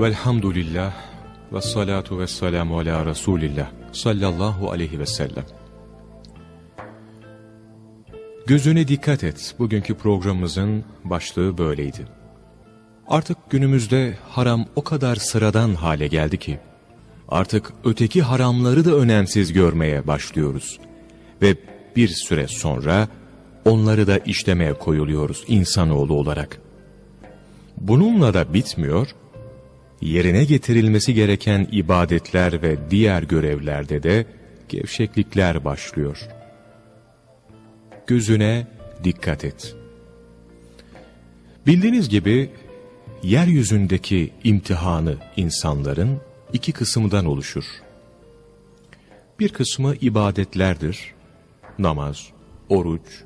Velhamdülillah ve salatu ve selamu ala Resulillah sallallahu aleyhi ve sellem. Gözüne dikkat et. Bugünkü programımızın başlığı böyleydi. Artık günümüzde haram o kadar sıradan hale geldi ki, artık öteki haramları da önemsiz görmeye başlıyoruz. Ve bir süre sonra onları da işlemeye koyuluyoruz insanoğlu olarak. Bununla da bitmiyor, yerine getirilmesi gereken ibadetler ve diğer görevlerde de gevşeklikler başlıyor. Gözüne dikkat et. Bildiğiniz gibi yeryüzündeki imtihanı insanların iki kısımdan oluşur. Bir kısmı ibadetlerdir. Namaz, oruç,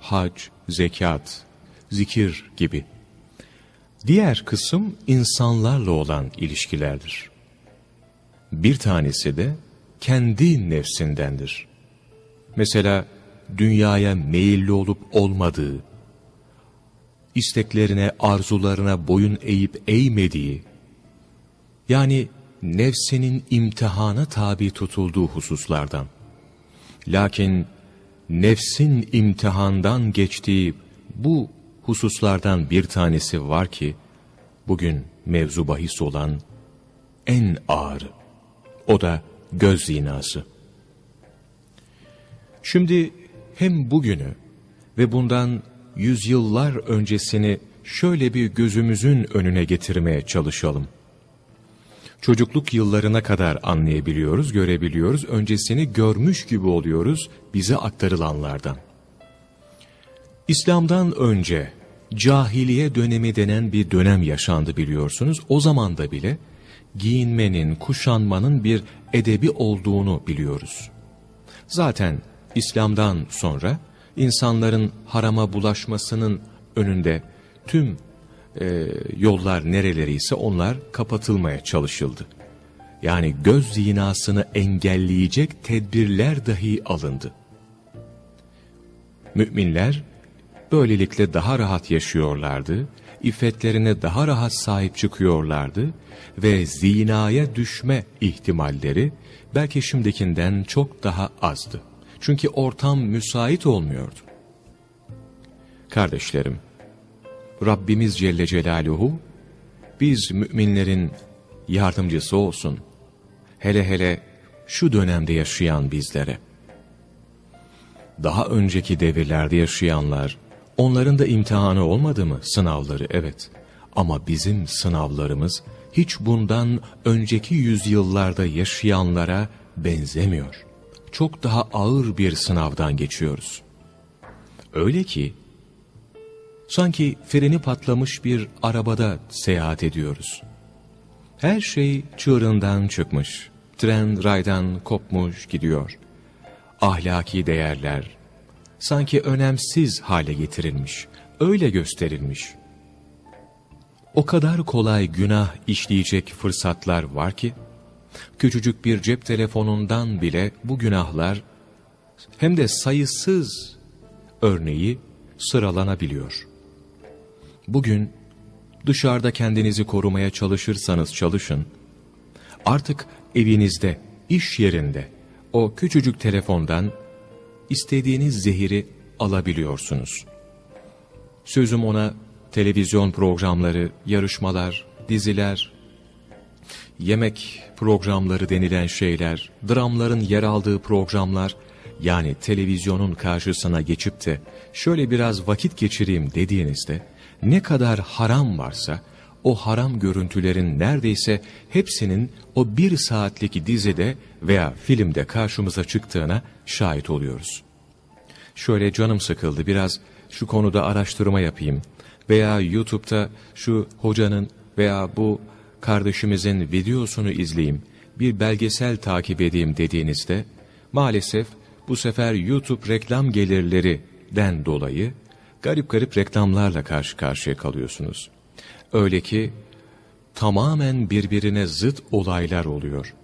hac, zekat, zikir gibi. Diğer kısım insanlarla olan ilişkilerdir. Bir tanesi de kendi nefsindendir. Mesela dünyaya meyilli olup olmadığı, isteklerine, arzularına boyun eğip eğmediği, yani nefsinin imtihana tabi tutulduğu hususlardan. Lakin nefsin imtihandan geçtiği bu hususlardan bir tanesi var ki, bugün mevzu bahis olan en ağır, o da göz zinası. Şimdi hem bugünü ve bundan yüzyıllar öncesini şöyle bir gözümüzün önüne getirmeye çalışalım. Çocukluk yıllarına kadar anlayabiliyoruz, görebiliyoruz, öncesini görmüş gibi oluyoruz bize aktarılanlardan. İslam'dan önce cahiliye dönemi denen bir dönem yaşandı biliyorsunuz. O zaman da bile giyinmenin, kuşanmanın bir edebi olduğunu biliyoruz. Zaten İslam'dan sonra insanların harama bulaşmasının önünde tüm e, yollar nereleri ise onlar kapatılmaya çalışıldı. Yani göz zinasını engelleyecek tedbirler dahi alındı. Müminler böylelikle daha rahat yaşıyorlardı, iffetlerine daha rahat sahip çıkıyorlardı ve zinaya düşme ihtimalleri belki şimdikinden çok daha azdı. Çünkü ortam müsait olmuyordu. Kardeşlerim, Rabbimiz Celle Celaluhu, biz müminlerin yardımcısı olsun. Hele hele şu dönemde yaşayan bizlere. Daha önceki devirlerde yaşayanlar, onların da imtihanı olmadı mı? Sınavları evet. Ama bizim sınavlarımız hiç bundan önceki yüzyıllarda yaşayanlara benzemiyor çok daha ağır bir sınavdan geçiyoruz. Öyle ki, sanki freni patlamış bir arabada seyahat ediyoruz. Her şey çığırından çıkmış, tren raydan kopmuş gidiyor. Ahlaki değerler, sanki önemsiz hale getirilmiş, öyle gösterilmiş. O kadar kolay günah işleyecek fırsatlar var ki, Küçücük bir cep telefonundan bile bu günahlar hem de sayısız örneği sıralanabiliyor. Bugün dışarıda kendinizi korumaya çalışırsanız çalışın, artık evinizde, iş yerinde o küçücük telefondan istediğiniz zehiri alabiliyorsunuz. Sözüm ona televizyon programları, yarışmalar, diziler, yemek programları denilen şeyler, dramların yer aldığı programlar, yani televizyonun karşısına geçip de şöyle biraz vakit geçireyim dediğinizde, ne kadar haram varsa, o haram görüntülerin neredeyse hepsinin o bir saatlik dizide veya filmde karşımıza çıktığına şahit oluyoruz. Şöyle canım sıkıldı biraz şu konuda araştırma yapayım veya YouTube'da şu hocanın veya bu kardeşimizin videosunu izleyeyim, bir belgesel takip edeyim dediğinizde, maalesef bu sefer YouTube reklam gelirlerinden dolayı garip garip reklamlarla karşı karşıya kalıyorsunuz. Öyle ki tamamen birbirine zıt olaylar oluyor.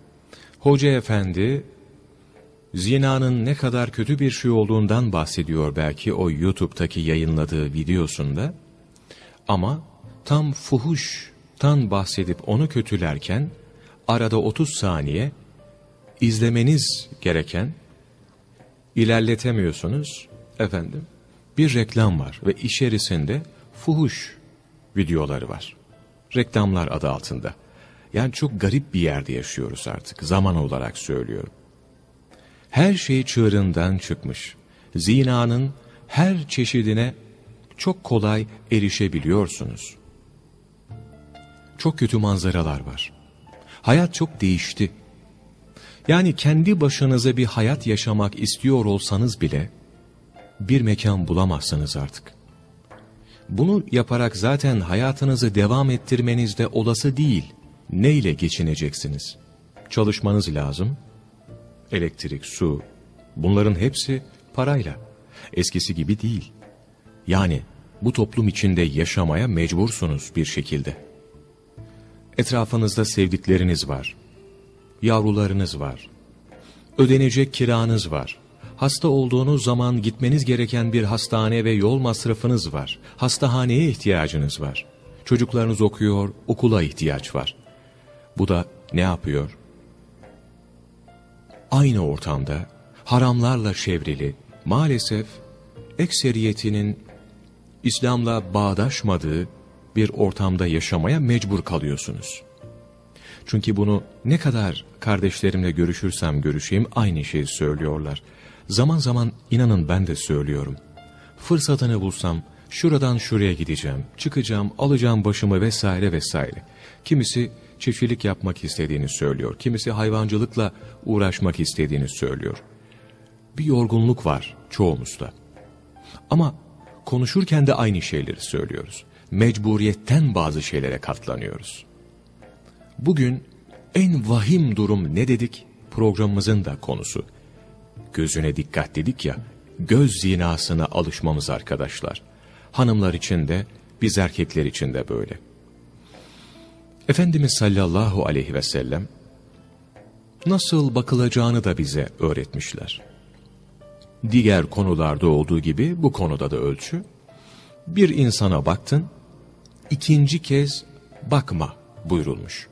Hoca efendi zinanın ne kadar kötü bir şey olduğundan bahsediyor belki o YouTube'daki yayınladığı videosunda ama tam fuhuş tan bahsedip onu kötülerken arada 30 saniye izlemeniz gereken ilerletemiyorsunuz efendim bir reklam var ve içerisinde fuhuş videoları var. Reklamlar adı altında. Yani çok garip bir yerde yaşıyoruz artık zaman olarak söylüyorum. Her şey çığırından çıkmış. Zinanın her çeşidine çok kolay erişebiliyorsunuz. Çok kötü manzaralar var. Hayat çok değişti. Yani kendi başınıza bir hayat yaşamak istiyor olsanız bile bir mekan bulamazsınız artık. Bunu yaparak zaten hayatınızı devam ettirmeniz de olası değil. Ne ile geçineceksiniz? Çalışmanız lazım. Elektrik, su, bunların hepsi parayla. Eskisi gibi değil. Yani bu toplum içinde yaşamaya mecbursunuz bir şekilde. Etrafınızda sevdikleriniz var. Yavrularınız var. Ödenecek kiranız var. Hasta olduğunuz zaman gitmeniz gereken bir hastane ve yol masrafınız var. Hastahaneye ihtiyacınız var. Çocuklarınız okuyor, okula ihtiyaç var. Bu da ne yapıyor? Aynı ortamda haramlarla çevrili maalesef ekseriyetinin İslam'la bağdaşmadığı bir ortamda yaşamaya mecbur kalıyorsunuz. Çünkü bunu ne kadar kardeşlerimle görüşürsem görüşeyim aynı şeyi söylüyorlar. Zaman zaman inanın ben de söylüyorum. Fırsatını bulsam şuradan şuraya gideceğim, çıkacağım, alacağım başımı vesaire vesaire. Kimisi çiftçilik yapmak istediğini söylüyor, kimisi hayvancılıkla uğraşmak istediğini söylüyor. Bir yorgunluk var çoğumuzda. Ama konuşurken de aynı şeyleri söylüyoruz. Mecburiyetten bazı şeylere katlanıyoruz. Bugün en vahim durum ne dedik? Programımızın da konusu. Gözüne dikkat dedik ya, göz zinasına alışmamız arkadaşlar. Hanımlar için de, biz erkekler için de böyle. Efendimiz sallallahu aleyhi ve sellem, nasıl bakılacağını da bize öğretmişler. Diğer konularda olduğu gibi bu konuda da ölçü. Bir insana baktın, ikinci kez bakma buyurulmuş.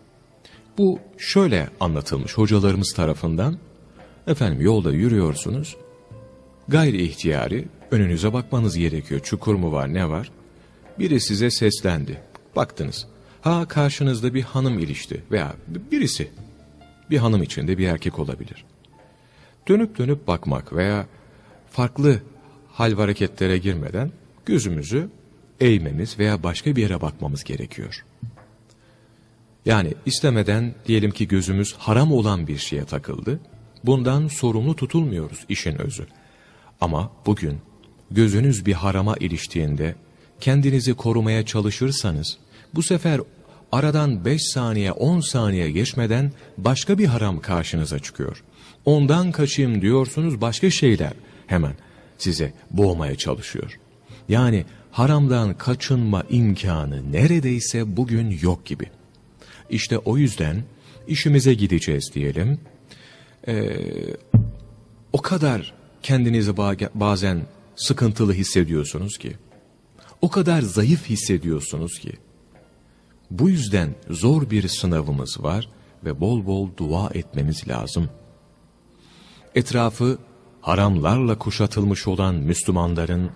Bu şöyle anlatılmış hocalarımız tarafından. Efendim yolda yürüyorsunuz. Gayri ihtiyari önünüze bakmanız gerekiyor. Çukur mu var ne var? Biri size seslendi. Baktınız. Ha karşınızda bir hanım ilişti veya birisi. Bir hanım içinde bir erkek olabilir. Dönüp dönüp bakmak veya farklı hal hareketlere girmeden gözümüzü eğmemiz veya başka bir yere bakmamız gerekiyor. Yani istemeden diyelim ki gözümüz haram olan bir şeye takıldı. Bundan sorumlu tutulmuyoruz işin özü. Ama bugün gözünüz bir harama iliştiğinde kendinizi korumaya çalışırsanız bu sefer aradan 5 saniye 10 saniye geçmeden başka bir haram karşınıza çıkıyor. Ondan kaçayım diyorsunuz başka şeyler hemen size boğmaya çalışıyor. Yani haramdan kaçınma imkanı neredeyse bugün yok gibi. İşte o yüzden işimize gideceğiz diyelim. Ee, o kadar kendinizi bazen sıkıntılı hissediyorsunuz ki, o kadar zayıf hissediyorsunuz ki, bu yüzden zor bir sınavımız var ve bol bol dua etmemiz lazım. Etrafı haramlarla kuşatılmış olan Müslümanların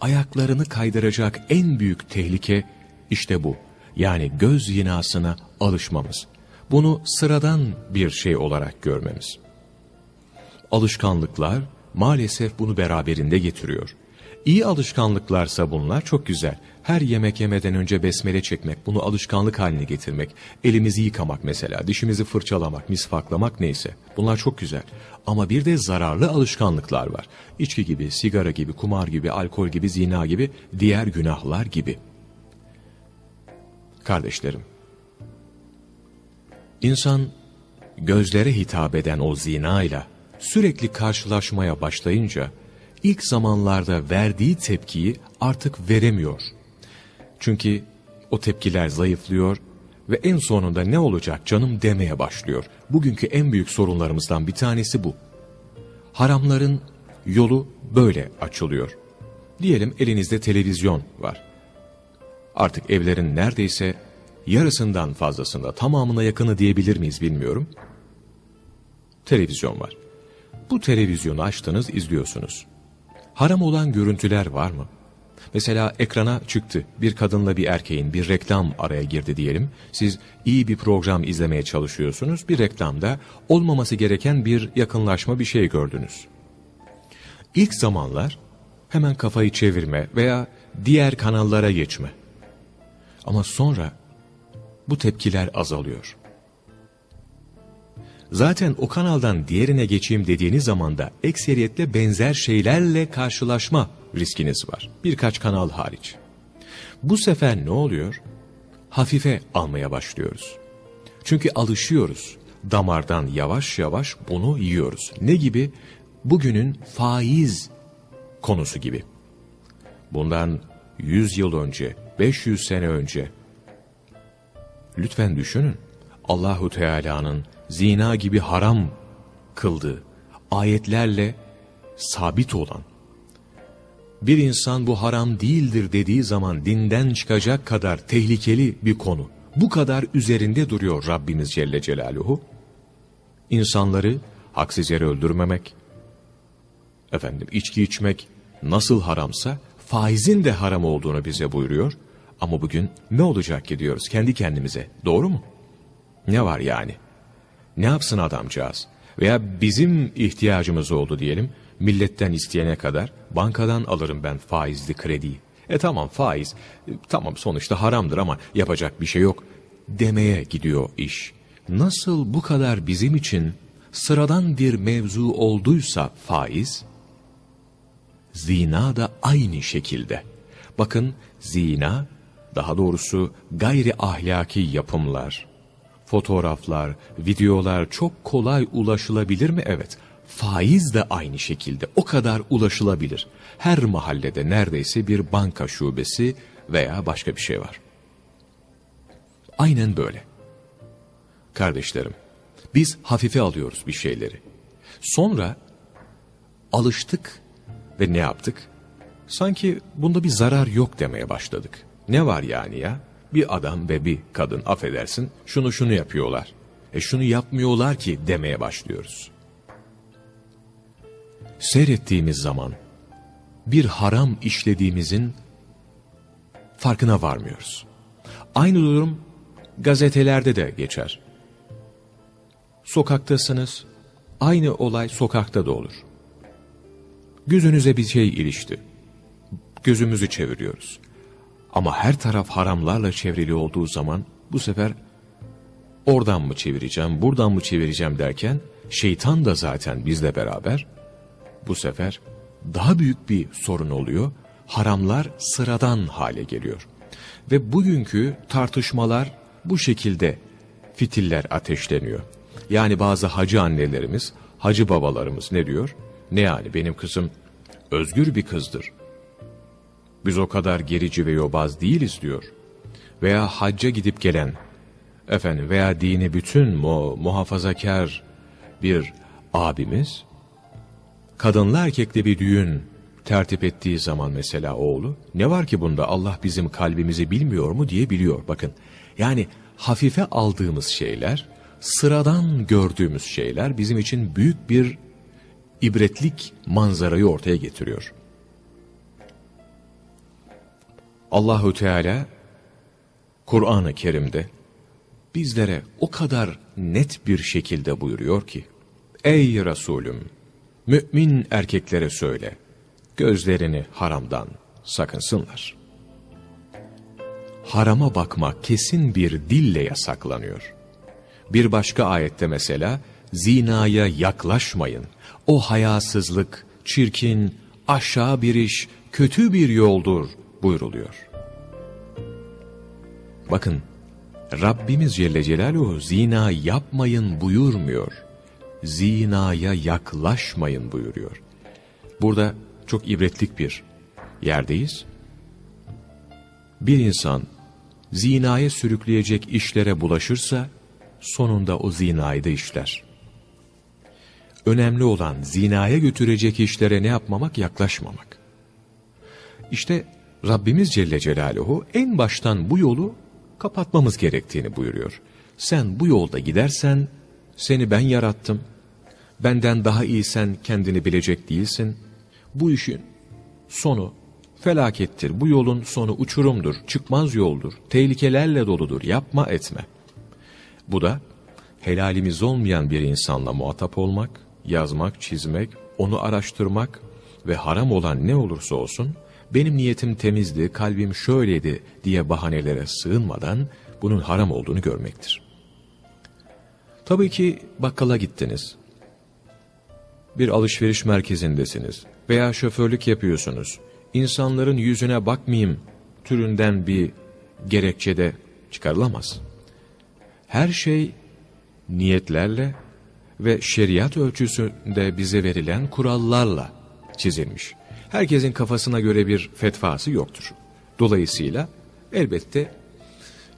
ayaklarını kaydıracak en büyük tehlike işte bu. Yani göz yinasına alışmamız. Bunu sıradan bir şey olarak görmemiz. Alışkanlıklar maalesef bunu beraberinde getiriyor. İyi alışkanlıklarsa bunlar çok güzel. Her yemek yemeden önce besmele çekmek, bunu alışkanlık haline getirmek, elimizi yıkamak mesela, dişimizi fırçalamak, misfaklamak neyse. Bunlar çok güzel. Ama bir de zararlı alışkanlıklar var. İçki gibi, sigara gibi, kumar gibi, alkol gibi, zina gibi, diğer günahlar gibi. Kardeşlerim, insan gözlere hitap eden o zina ile sürekli karşılaşmaya başlayınca, ilk zamanlarda verdiği tepkiyi artık veremiyor. Çünkü o tepkiler zayıflıyor ve en sonunda ne olacak canım demeye başlıyor. Bugünkü en büyük sorunlarımızdan bir tanesi bu. Haramların yolu böyle açılıyor. Diyelim elinizde televizyon var. Artık evlerin neredeyse yarısından fazlasında tamamına yakını diyebilir miyiz bilmiyorum. Televizyon var. Bu televizyonu açtınız izliyorsunuz. Haram olan görüntüler var mı? Mesela ekrana çıktı bir kadınla bir erkeğin bir reklam araya girdi diyelim. Siz iyi bir program izlemeye çalışıyorsunuz. Bir reklamda olmaması gereken bir yakınlaşma bir şey gördünüz. İlk zamanlar hemen kafayı çevirme veya diğer kanallara geçme. Ama sonra bu tepkiler azalıyor. Zaten o kanaldan diğerine geçeyim dediğiniz zaman da ekseriyetle benzer şeylerle karşılaşma riskiniz var. Birkaç kanal hariç. Bu sefer ne oluyor? Hafife almaya başlıyoruz. Çünkü alışıyoruz. Damardan yavaş yavaş bunu yiyoruz. Ne gibi? Bugünün faiz konusu gibi. Bundan 100 yıl önce, 500 sene önce lütfen düşünün. Allahu Teala'nın zina gibi haram kıldığı ayetlerle sabit olan bir insan bu haram değildir dediği zaman dinden çıkacak kadar tehlikeli bir konu. Bu kadar üzerinde duruyor Rabbimiz Celle Celaluhu. İnsanları haksız yere öldürmemek, efendim içki içmek nasıl haramsa faizin de haram olduğunu bize buyuruyor. Ama bugün ne olacak ki diyoruz kendi kendimize. Doğru mu? Ne var yani? Ne yapsın adamcağız? Veya bizim ihtiyacımız oldu diyelim. Milletten isteyene kadar bankadan alırım ben faizli krediyi. E tamam faiz, e, tamam sonuçta haramdır ama yapacak bir şey yok demeye gidiyor iş. Nasıl bu kadar bizim için sıradan bir mevzu olduysa faiz, zina da aynı şekilde. Bakın zina, daha doğrusu gayri ahlaki yapımlar, fotoğraflar, videolar çok kolay ulaşılabilir mi? Evet. Faiz de aynı şekilde o kadar ulaşılabilir. Her mahallede neredeyse bir banka şubesi veya başka bir şey var. Aynen böyle. Kardeşlerim, biz hafife alıyoruz bir şeyleri. Sonra alıştık ve ne yaptık? Sanki bunda bir zarar yok demeye başladık. Ne var yani ya? Bir adam ve bir kadın affedersin şunu şunu yapıyorlar. E şunu yapmıyorlar ki demeye başlıyoruz. Seyrettiğimiz zaman bir haram işlediğimizin farkına varmıyoruz. Aynı durum gazetelerde de geçer. Sokaktasınız, aynı olay sokakta da olur. Gözünüze bir şey ilişti. Gözümüzü çeviriyoruz. Ama her taraf haramlarla çevrili olduğu zaman bu sefer oradan mı çevireceğim, buradan mı çevireceğim derken şeytan da zaten bizle beraber bu sefer daha büyük bir sorun oluyor. Haramlar sıradan hale geliyor. Ve bugünkü tartışmalar bu şekilde fitiller ateşleniyor. Yani bazı hacı annelerimiz, hacı babalarımız ne diyor? Ne yani benim kızım özgür bir kızdır. Biz o kadar gerici ve yobaz değiliz diyor. Veya hacca gidip gelen, efendim veya dini bütün mu muhafazakar bir abimiz, kadınlı erkekli bir düğün tertip ettiği zaman mesela oğlu, ne var ki bunda Allah bizim kalbimizi bilmiyor mu diye biliyor. Bakın yani hafife aldığımız şeyler, sıradan gördüğümüz şeyler bizim için büyük bir ibretlik manzarayı ortaya getiriyor. Allahu Teala Kur'an-ı Kerim'de bizlere o kadar net bir şekilde buyuruyor ki Ey Resulüm mümin erkeklere söyle gözlerini haramdan sakınsınlar. Harama bakmak kesin bir dille yasaklanıyor. Bir başka ayette mesela zinaya yaklaşmayın. O hayasızlık, çirkin, aşağı bir iş, kötü bir yoldur buyruluyor. Bakın Rabbimiz Celle Celaluhu zina yapmayın buyurmuyor. Zinaya yaklaşmayın buyuruyor. Burada çok ibretlik bir yerdeyiz. Bir insan zinaya sürükleyecek işlere bulaşırsa sonunda o zinayı da işler. Önemli olan zinaya götürecek işlere ne yapmamak? Yaklaşmamak. İşte Rabbimiz Celle Celaluhu en baştan bu yolu kapatmamız gerektiğini buyuruyor. Sen bu yolda gidersen seni ben yarattım. Benden daha iyi sen kendini bilecek değilsin. Bu işin sonu felakettir. Bu yolun sonu uçurumdur, çıkmaz yoldur, tehlikelerle doludur. Yapma etme. Bu da helalimiz olmayan bir insanla muhatap olmak, yazmak, çizmek, onu araştırmak ve haram olan ne olursa olsun benim niyetim temizdi, kalbim şöyleydi diye bahanelere sığınmadan bunun haram olduğunu görmektir. Tabii ki bakkala gittiniz. Bir alışveriş merkezindesiniz veya şoförlük yapıyorsunuz. İnsanların yüzüne bakmayayım türünden bir gerekçede çıkarılamaz. Her şey niyetlerle ve şeriat ölçüsünde bize verilen kurallarla çizilmiş. Herkesin kafasına göre bir fetvası yoktur. Dolayısıyla elbette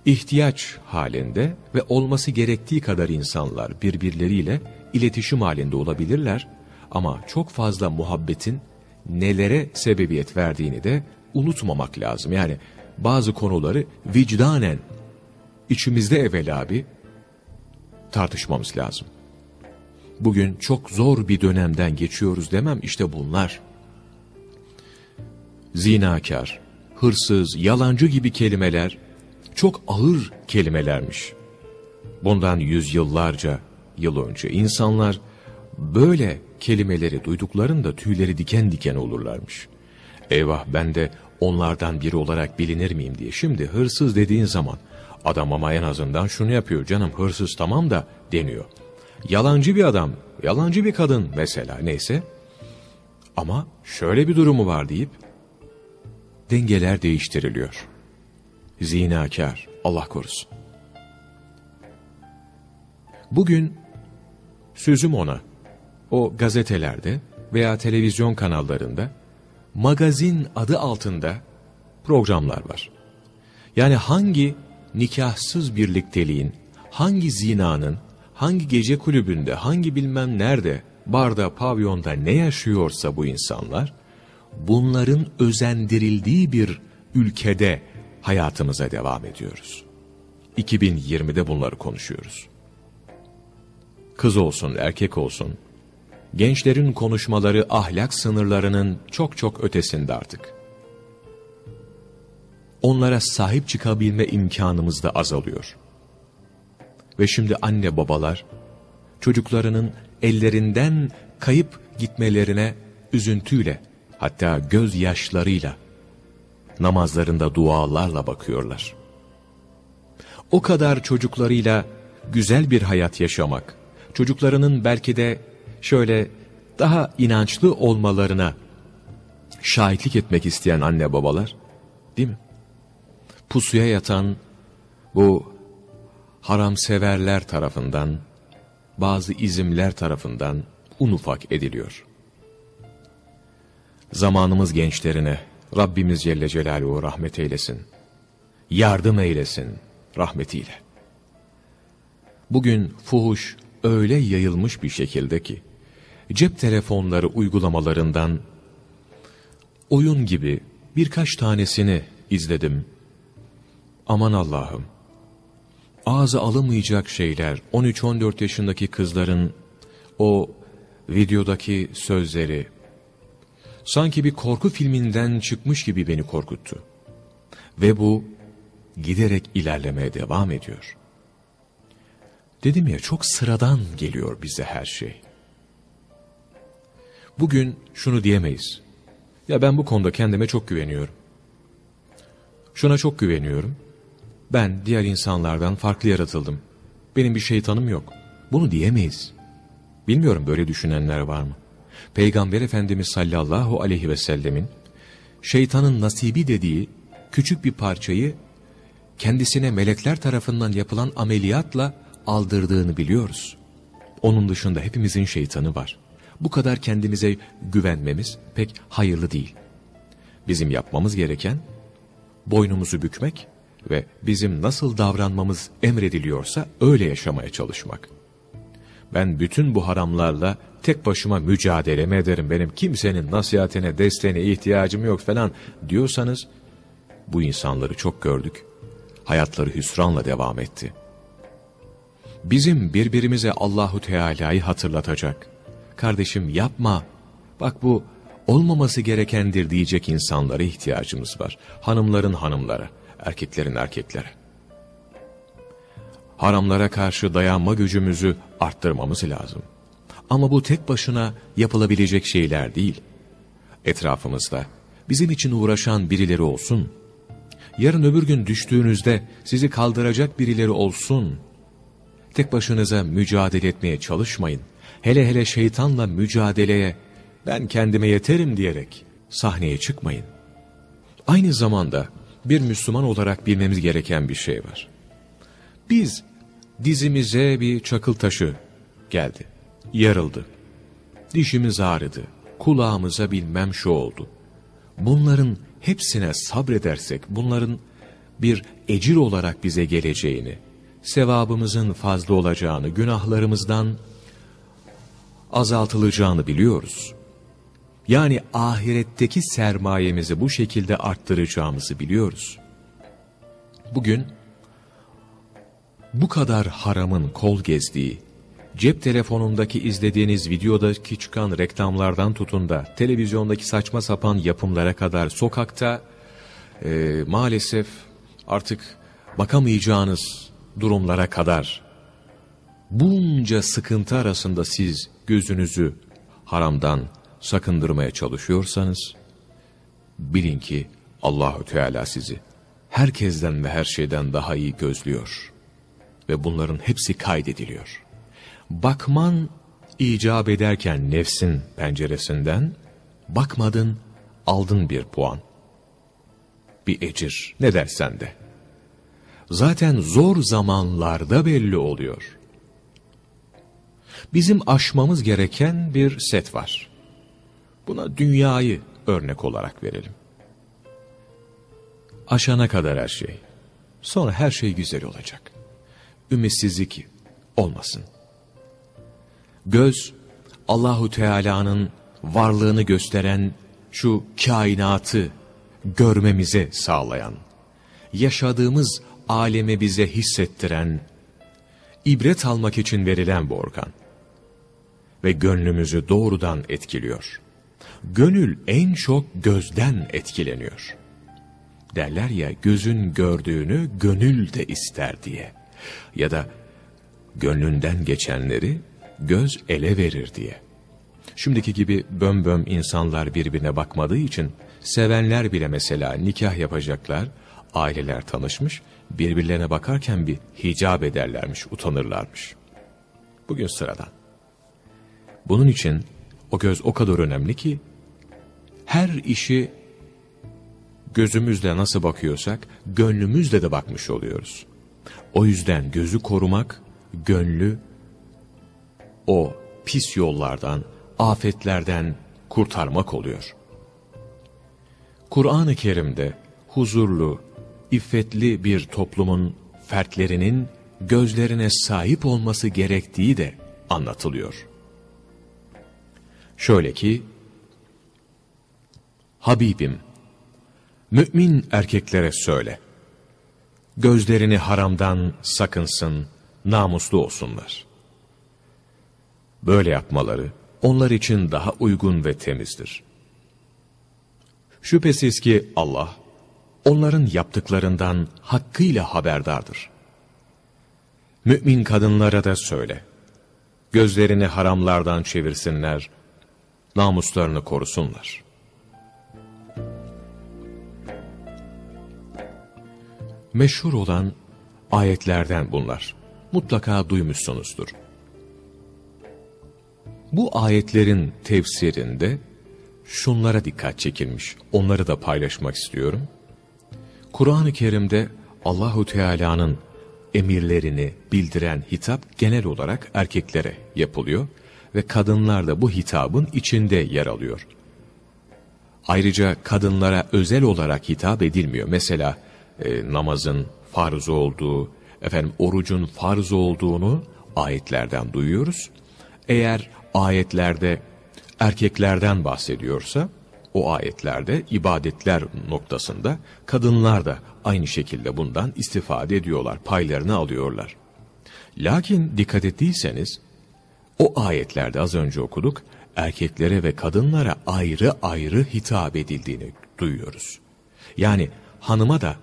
ihtiyaç halinde ve olması gerektiği kadar insanlar birbirleriyle iletişim halinde olabilirler ama çok fazla muhabbetin nelere sebebiyet verdiğini de unutmamak lazım. Yani bazı konuları vicdanen içimizde evvela bir tartışmamız lazım. Bugün çok zor bir dönemden geçiyoruz demem işte bunlar. Zinakar, hırsız, yalancı gibi kelimeler çok ağır kelimelermiş. Bundan yüzyıllarca yıl önce insanlar böyle kelimeleri duyduklarında tüyleri diken diken olurlarmış. Eyvah ben de onlardan biri olarak bilinir miyim diye. Şimdi hırsız dediğin zaman adam ama en azından şunu yapıyor canım hırsız tamam da deniyor. Yalancı bir adam, yalancı bir kadın mesela neyse. Ama şöyle bir durumu var deyip dengeler değiştiriliyor. Zinakar, Allah korusun. Bugün sözüm ona, o gazetelerde veya televizyon kanallarında magazin adı altında programlar var. Yani hangi nikahsız birlikteliğin, hangi zinanın, hangi gece kulübünde, hangi bilmem nerede, barda, pavyonda ne yaşıyorsa bu insanlar, bunların özendirildiği bir ülkede hayatımıza devam ediyoruz. 2020'de bunları konuşuyoruz. Kız olsun, erkek olsun, gençlerin konuşmaları ahlak sınırlarının çok çok ötesinde artık. Onlara sahip çıkabilme imkanımız da azalıyor. Ve şimdi anne babalar, çocuklarının ellerinden kayıp gitmelerine üzüntüyle, hatta gözyaşlarıyla, namazlarında dualarla bakıyorlar. O kadar çocuklarıyla güzel bir hayat yaşamak, çocuklarının belki de şöyle daha inançlı olmalarına şahitlik etmek isteyen anne babalar, değil mi? Pusuya yatan bu haramseverler tarafından, bazı izimler tarafından un ufak ediliyor. Zamanımız gençlerine Rabbimiz Celle Celaluhu rahmet eylesin. Yardım eylesin rahmetiyle. Bugün fuhuş öyle yayılmış bir şekilde ki, cep telefonları uygulamalarından oyun gibi birkaç tanesini izledim. Aman Allah'ım, ağza alamayacak şeyler, 13-14 yaşındaki kızların o videodaki sözleri, sanki bir korku filminden çıkmış gibi beni korkuttu. Ve bu giderek ilerlemeye devam ediyor. Dedim ya çok sıradan geliyor bize her şey. Bugün şunu diyemeyiz. Ya ben bu konuda kendime çok güveniyorum. Şuna çok güveniyorum. Ben diğer insanlardan farklı yaratıldım. Benim bir şeytanım yok. Bunu diyemeyiz. Bilmiyorum böyle düşünenler var mı? Peygamber Efendimiz sallallahu aleyhi ve sellemin şeytanın nasibi dediği küçük bir parçayı kendisine melekler tarafından yapılan ameliyatla aldırdığını biliyoruz. Onun dışında hepimizin şeytanı var. Bu kadar kendimize güvenmemiz pek hayırlı değil. Bizim yapmamız gereken boynumuzu bükmek ve bizim nasıl davranmamız emrediliyorsa öyle yaşamaya çalışmak. Ben bütün bu haramlarla tek başıma mücadele mi ederim benim kimsenin nasihatine, desteğine ihtiyacım yok falan diyorsanız bu insanları çok gördük. hayatları hüsranla devam etti. Bizim birbirimize Allahu Teala'yı hatırlatacak. Kardeşim yapma. Bak bu olmaması gerekendir diyecek insanlara ihtiyacımız var. Hanımların hanımlara, erkeklerin erkeklere. Haramlara karşı dayanma gücümüzü arttırmamız lazım. Ama bu tek başına yapılabilecek şeyler değil. Etrafımızda bizim için uğraşan birileri olsun. Yarın öbür gün düştüğünüzde sizi kaldıracak birileri olsun. Tek başınıza mücadele etmeye çalışmayın. Hele hele şeytanla mücadeleye ben kendime yeterim diyerek sahneye çıkmayın. Aynı zamanda bir Müslüman olarak bilmemiz gereken bir şey var. Biz dizimize bir çakıl taşı geldi, yarıldı. Dişimiz ağrıdı, kulağımıza bilmem şu oldu. Bunların hepsine sabredersek, bunların bir ecir olarak bize geleceğini, sevabımızın fazla olacağını, günahlarımızdan azaltılacağını biliyoruz. Yani ahiretteki sermayemizi bu şekilde arttıracağımızı biliyoruz. Bugün bu kadar haramın kol gezdiği, cep telefonundaki izlediğiniz videodaki çıkan reklamlardan tutun da televizyondaki saçma sapan yapımlara kadar sokakta e, maalesef artık bakamayacağınız durumlara kadar bunca sıkıntı arasında siz gözünüzü haramdan sakındırmaya çalışıyorsanız bilin ki Allahü Teala sizi herkesten ve her şeyden daha iyi gözlüyor ve bunların hepsi kaydediliyor. Bakman icap ederken nefsin penceresinden bakmadın aldın bir puan. Bir ecir ne dersen de. Zaten zor zamanlarda belli oluyor. Bizim aşmamız gereken bir set var. Buna dünyayı örnek olarak verelim. Aşana kadar her şey. Sonra her şey güzel olacak. Ümitsizlik olmasın. Göz Allahu Teala'nın varlığını gösteren şu kainatı görmemize sağlayan, yaşadığımız aleme bize hissettiren, ibret almak için verilen bu organ. Ve gönlümüzü doğrudan etkiliyor. Gönül en çok gözden etkileniyor. Derler ya gözün gördüğünü gönül de ister diye. Ya da gönlünden geçenleri göz ele verir diye. Şimdiki gibi böm böm insanlar birbirine bakmadığı için sevenler bile mesela nikah yapacaklar, aileler tanışmış, birbirlerine bakarken bir hicap ederlermiş, utanırlarmış. Bugün sıradan. Bunun için o göz o kadar önemli ki her işi gözümüzle nasıl bakıyorsak gönlümüzle de bakmış oluyoruz. O yüzden gözü korumak, gönlü o pis yollardan, afetlerden kurtarmak oluyor. Kur'an-ı Kerim'de huzurlu, iffetli bir toplumun fertlerinin gözlerine sahip olması gerektiği de anlatılıyor. Şöyle ki, Habibim, mümin erkeklere söyle, gözlerini haramdan sakınsın, namuslu olsunlar. Böyle yapmaları onlar için daha uygun ve temizdir. Şüphesiz ki Allah, onların yaptıklarından hakkıyla haberdardır. Mümin kadınlara da söyle, gözlerini haramlardan çevirsinler, namuslarını korusunlar. Meşhur olan ayetlerden bunlar. Mutlaka duymuşsunuzdur. Bu ayetlerin tefsirinde şunlara dikkat çekilmiş. Onları da paylaşmak istiyorum. Kur'an-ı Kerim'de Allahu Teala'nın emirlerini bildiren hitap genel olarak erkeklere yapılıyor ve kadınlar da bu hitabın içinde yer alıyor. Ayrıca kadınlara özel olarak hitap edilmiyor. Mesela e, namazın farz olduğu, efendim orucun farz olduğunu ayetlerden duyuyoruz. Eğer ayetlerde erkeklerden bahsediyorsa o ayetlerde ibadetler noktasında kadınlar da aynı şekilde bundan istifade ediyorlar, paylarını alıyorlar. Lakin dikkat ettiyseniz o ayetlerde az önce okuduk erkeklere ve kadınlara ayrı ayrı hitap edildiğini duyuyoruz. Yani hanıma da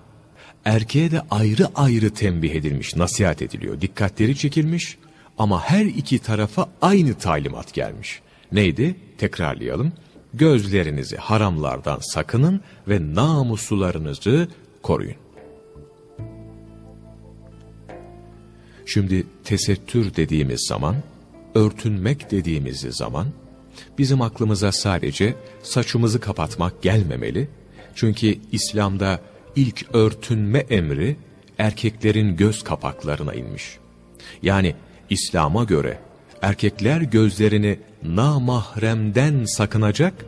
erkeğe de ayrı ayrı tembih edilmiş, nasihat ediliyor. Dikkatleri çekilmiş ama her iki tarafa aynı talimat gelmiş. Neydi? Tekrarlayalım. Gözlerinizi haramlardan sakının ve namuslularınızı koruyun. Şimdi tesettür dediğimiz zaman, örtünmek dediğimiz zaman, bizim aklımıza sadece saçımızı kapatmak gelmemeli. Çünkü İslam'da ilk örtünme emri erkeklerin göz kapaklarına inmiş. Yani İslam'a göre erkekler gözlerini namahremden sakınacak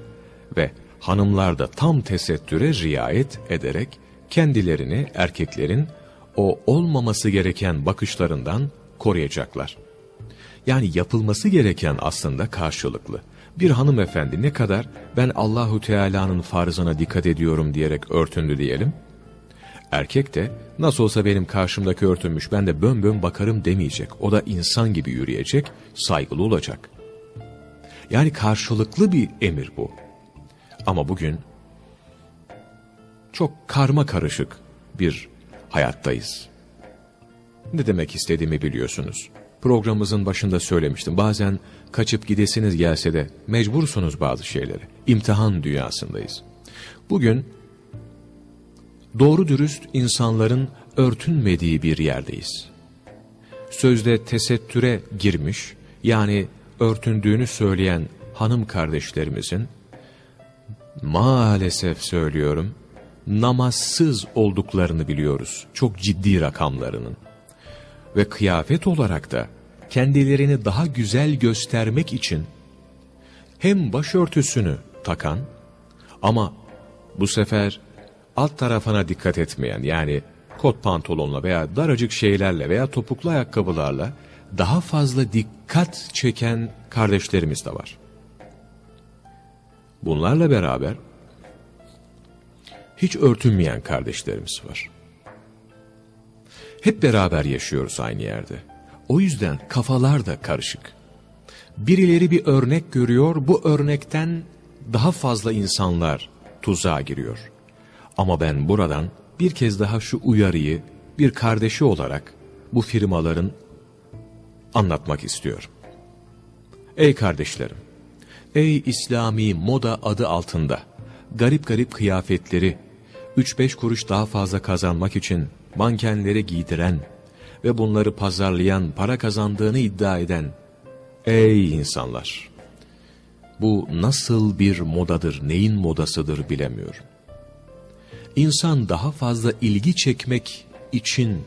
ve hanımlar da tam tesettüre riayet ederek kendilerini erkeklerin o olmaması gereken bakışlarından koruyacaklar. Yani yapılması gereken aslında karşılıklı. Bir hanımefendi ne kadar ben Allahu Teala'nın farzına dikkat ediyorum diyerek örtündü diyelim. Erkek de nasıl olsa benim karşımdaki örtünmüş ben de bön bön bakarım demeyecek. O da insan gibi yürüyecek, saygılı olacak. Yani karşılıklı bir emir bu. Ama bugün çok karma karışık bir hayattayız. Ne demek istediğimi biliyorsunuz. Programımızın başında söylemiştim. Bazen kaçıp gidesiniz gelse de mecbursunuz bazı şeyleri. İmtihan dünyasındayız. Bugün doğru dürüst insanların örtünmediği bir yerdeyiz. Sözde tesettüre girmiş, yani örtündüğünü söyleyen hanım kardeşlerimizin, maalesef söylüyorum, namazsız olduklarını biliyoruz. Çok ciddi rakamlarının. Ve kıyafet olarak da kendilerini daha güzel göstermek için hem başörtüsünü takan ama bu sefer alt tarafına dikkat etmeyen yani kot pantolonla veya daracık şeylerle veya topuklu ayakkabılarla daha fazla dikkat çeken kardeşlerimiz de var. Bunlarla beraber hiç örtünmeyen kardeşlerimiz var. Hep beraber yaşıyoruz aynı yerde. O yüzden kafalar da karışık. Birileri bir örnek görüyor, bu örnekten daha fazla insanlar tuzağa giriyor. Ama ben buradan bir kez daha şu uyarıyı bir kardeşi olarak bu firmaların anlatmak istiyorum. Ey kardeşlerim, ey İslami moda adı altında garip garip kıyafetleri 3-5 kuruş daha fazla kazanmak için mankenlere giydiren ve bunları pazarlayan, para kazandığını iddia eden ey insanlar! Bu nasıl bir modadır, neyin modasıdır bilemiyorum. İnsan daha fazla ilgi çekmek için,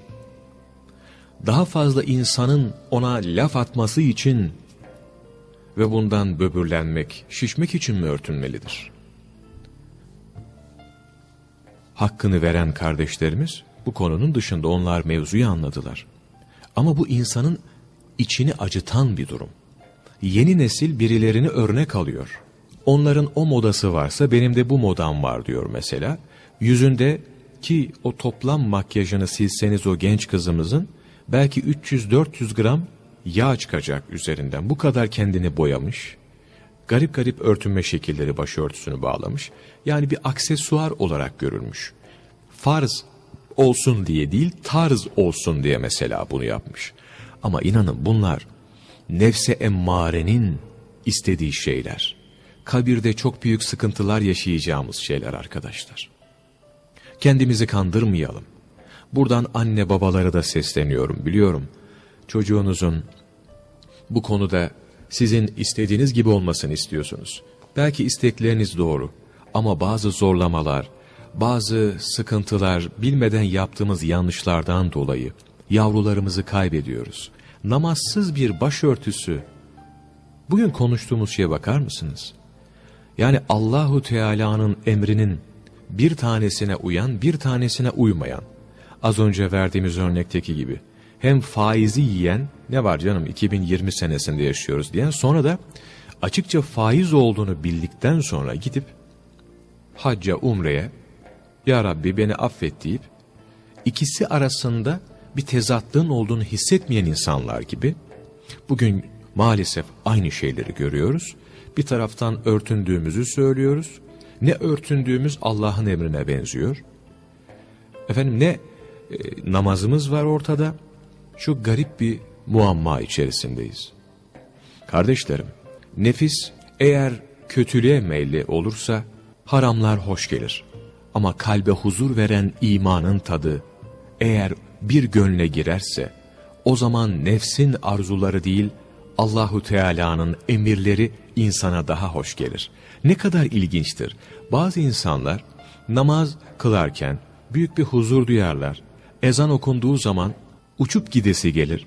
daha fazla insanın ona laf atması için ve bundan böbürlenmek, şişmek için mi örtünmelidir? Hakkını veren kardeşlerimiz bu konunun dışında onlar mevzuyu anladılar. Ama bu insanın içini acıtan bir durum. Yeni nesil birilerini örnek alıyor. Onların o modası varsa benim de bu modam var diyor mesela. Yüzünde ki o toplam makyajını silseniz o genç kızımızın belki 300-400 gram yağ çıkacak üzerinden. Bu kadar kendini boyamış. Garip garip örtünme şekilleri başörtüsünü bağlamış. Yani bir aksesuar olarak görülmüş. Farz olsun diye değil, tarz olsun diye mesela bunu yapmış. Ama inanın bunlar nefse emmarenin istediği şeyler. Kabirde çok büyük sıkıntılar yaşayacağımız şeyler arkadaşlar. Kendimizi kandırmayalım. Buradan anne babalara da sesleniyorum biliyorum. Çocuğunuzun bu konuda sizin istediğiniz gibi olmasını istiyorsunuz. Belki istekleriniz doğru ama bazı zorlamalar, bazı sıkıntılar bilmeden yaptığımız yanlışlardan dolayı yavrularımızı kaybediyoruz. Namazsız bir başörtüsü. Bugün konuştuğumuz şeye bakar mısınız? Yani Allahu Teala'nın emrinin bir tanesine uyan, bir tanesine uymayan. Az önce verdiğimiz örnekteki gibi. Hem faizi yiyen, ne var canım 2020 senesinde yaşıyoruz diyen, sonra da açıkça faiz olduğunu bildikten sonra gidip hacca, umreye, Ya Rabbi beni affet deyip, ikisi arasında bir tezatlığın olduğunu hissetmeyen insanlar gibi, bugün maalesef aynı şeyleri görüyoruz. Bir taraftan örtündüğümüzü söylüyoruz. Ne örtündüğümüz Allah'ın emrine benziyor. Efendim ne e, namazımız var ortada. Şu garip bir muamma içerisindeyiz. Kardeşlerim, nefis eğer kötülüğe meyilli olursa haramlar hoş gelir. Ama kalbe huzur veren imanın tadı eğer bir gönle girerse o zaman nefsin arzuları değil Allahu Teala'nın emirleri insana daha hoş gelir. Ne kadar ilginçtir. Bazı insanlar namaz kılarken büyük bir huzur duyarlar. Ezan okunduğu zaman uçup gidesi gelir.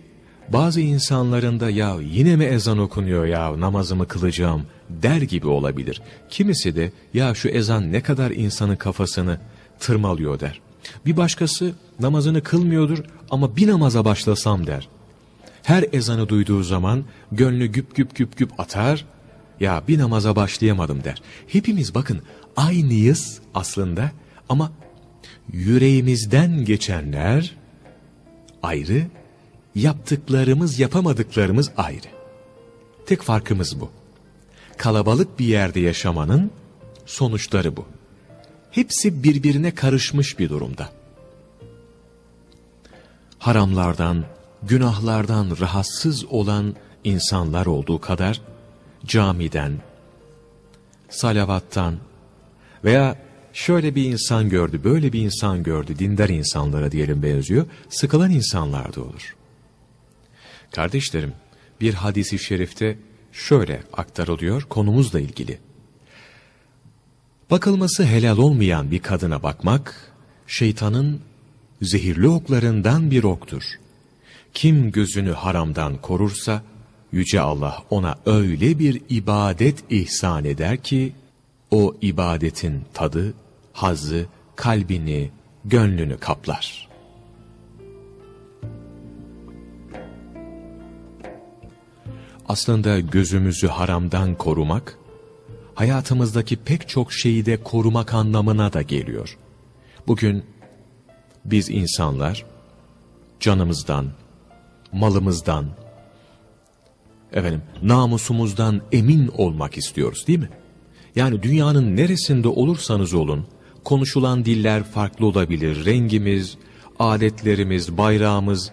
Bazı insanların da ya yine mi ezan okunuyor ya namazımı kılacağım der gibi olabilir. Kimisi de ya şu ezan ne kadar insanın kafasını tırmalıyor der. Bir başkası namazını kılmıyordur ama bir namaza başlasam der. Her ezanı duyduğu zaman gönlü güp güp güp güp atar, ya bir namaza başlayamadım der. Hepimiz bakın aynıyız aslında ama yüreğimizden geçenler ayrı, yaptıklarımız yapamadıklarımız ayrı. Tek farkımız bu. Kalabalık bir yerde yaşamanın sonuçları bu. Hepsi birbirine karışmış bir durumda. Haramlardan, günahlardan rahatsız olan insanlar olduğu kadar camiden, salavattan veya şöyle bir insan gördü, böyle bir insan gördü, dindar insanlara diyelim benziyor, sıkılan insanlar da olur. Kardeşlerim, bir hadisi şerifte şöyle aktarılıyor konumuzla ilgili. Bakılması helal olmayan bir kadına bakmak, şeytanın zehirli oklarından bir oktur. Kim gözünü haramdan korursa, Yüce Allah ona öyle bir ibadet ihsan eder ki, o ibadetin tadı, hazzı, kalbini, gönlünü kaplar. Aslında gözümüzü haramdan korumak, hayatımızdaki pek çok şeyi de korumak anlamına da geliyor. Bugün biz insanlar canımızdan, malımızdan, efendim namusumuzdan emin olmak istiyoruz değil mi? Yani dünyanın neresinde olursanız olun, konuşulan diller farklı olabilir, rengimiz, adetlerimiz, bayrağımız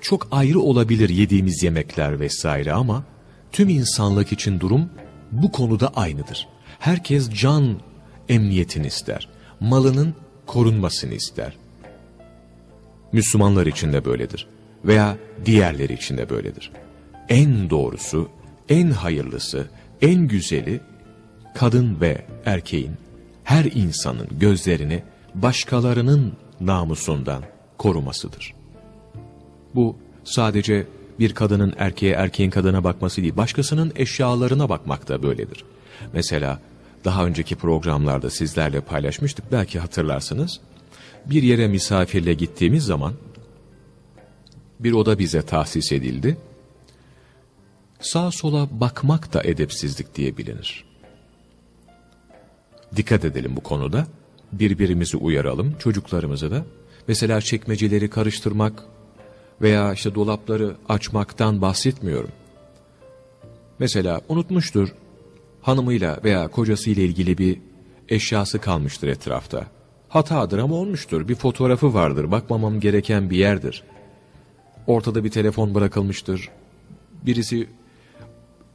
çok ayrı olabilir yediğimiz yemekler vesaire ama tüm insanlık için durum bu konuda aynıdır. Herkes can emniyetini ister, malının korunmasını ister. Müslümanlar için de böyledir veya diğerleri için de böyledir. En doğrusu, en hayırlısı, en güzeli kadın ve erkeğin, her insanın gözlerini başkalarının namusundan korumasıdır. Bu sadece bir kadının erkeğe, erkeğin kadına bakması değil, başkasının eşyalarına bakmak da böyledir. Mesela daha önceki programlarda sizlerle paylaşmıştık, belki hatırlarsınız. Bir yere misafirle gittiğimiz zaman bir oda bize tahsis edildi. Sağa sola bakmak da edepsizlik diye bilinir. Dikkat edelim bu konuda. Birbirimizi uyaralım, çocuklarımızı da. Mesela çekmeceleri karıştırmak veya işte dolapları açmaktan bahsetmiyorum. Mesela unutmuştur, hanımıyla veya kocasıyla ilgili bir eşyası kalmıştır etrafta. Hatadır ama olmuştur, bir fotoğrafı vardır, bakmamam gereken bir yerdir. Ortada bir telefon bırakılmıştır, birisi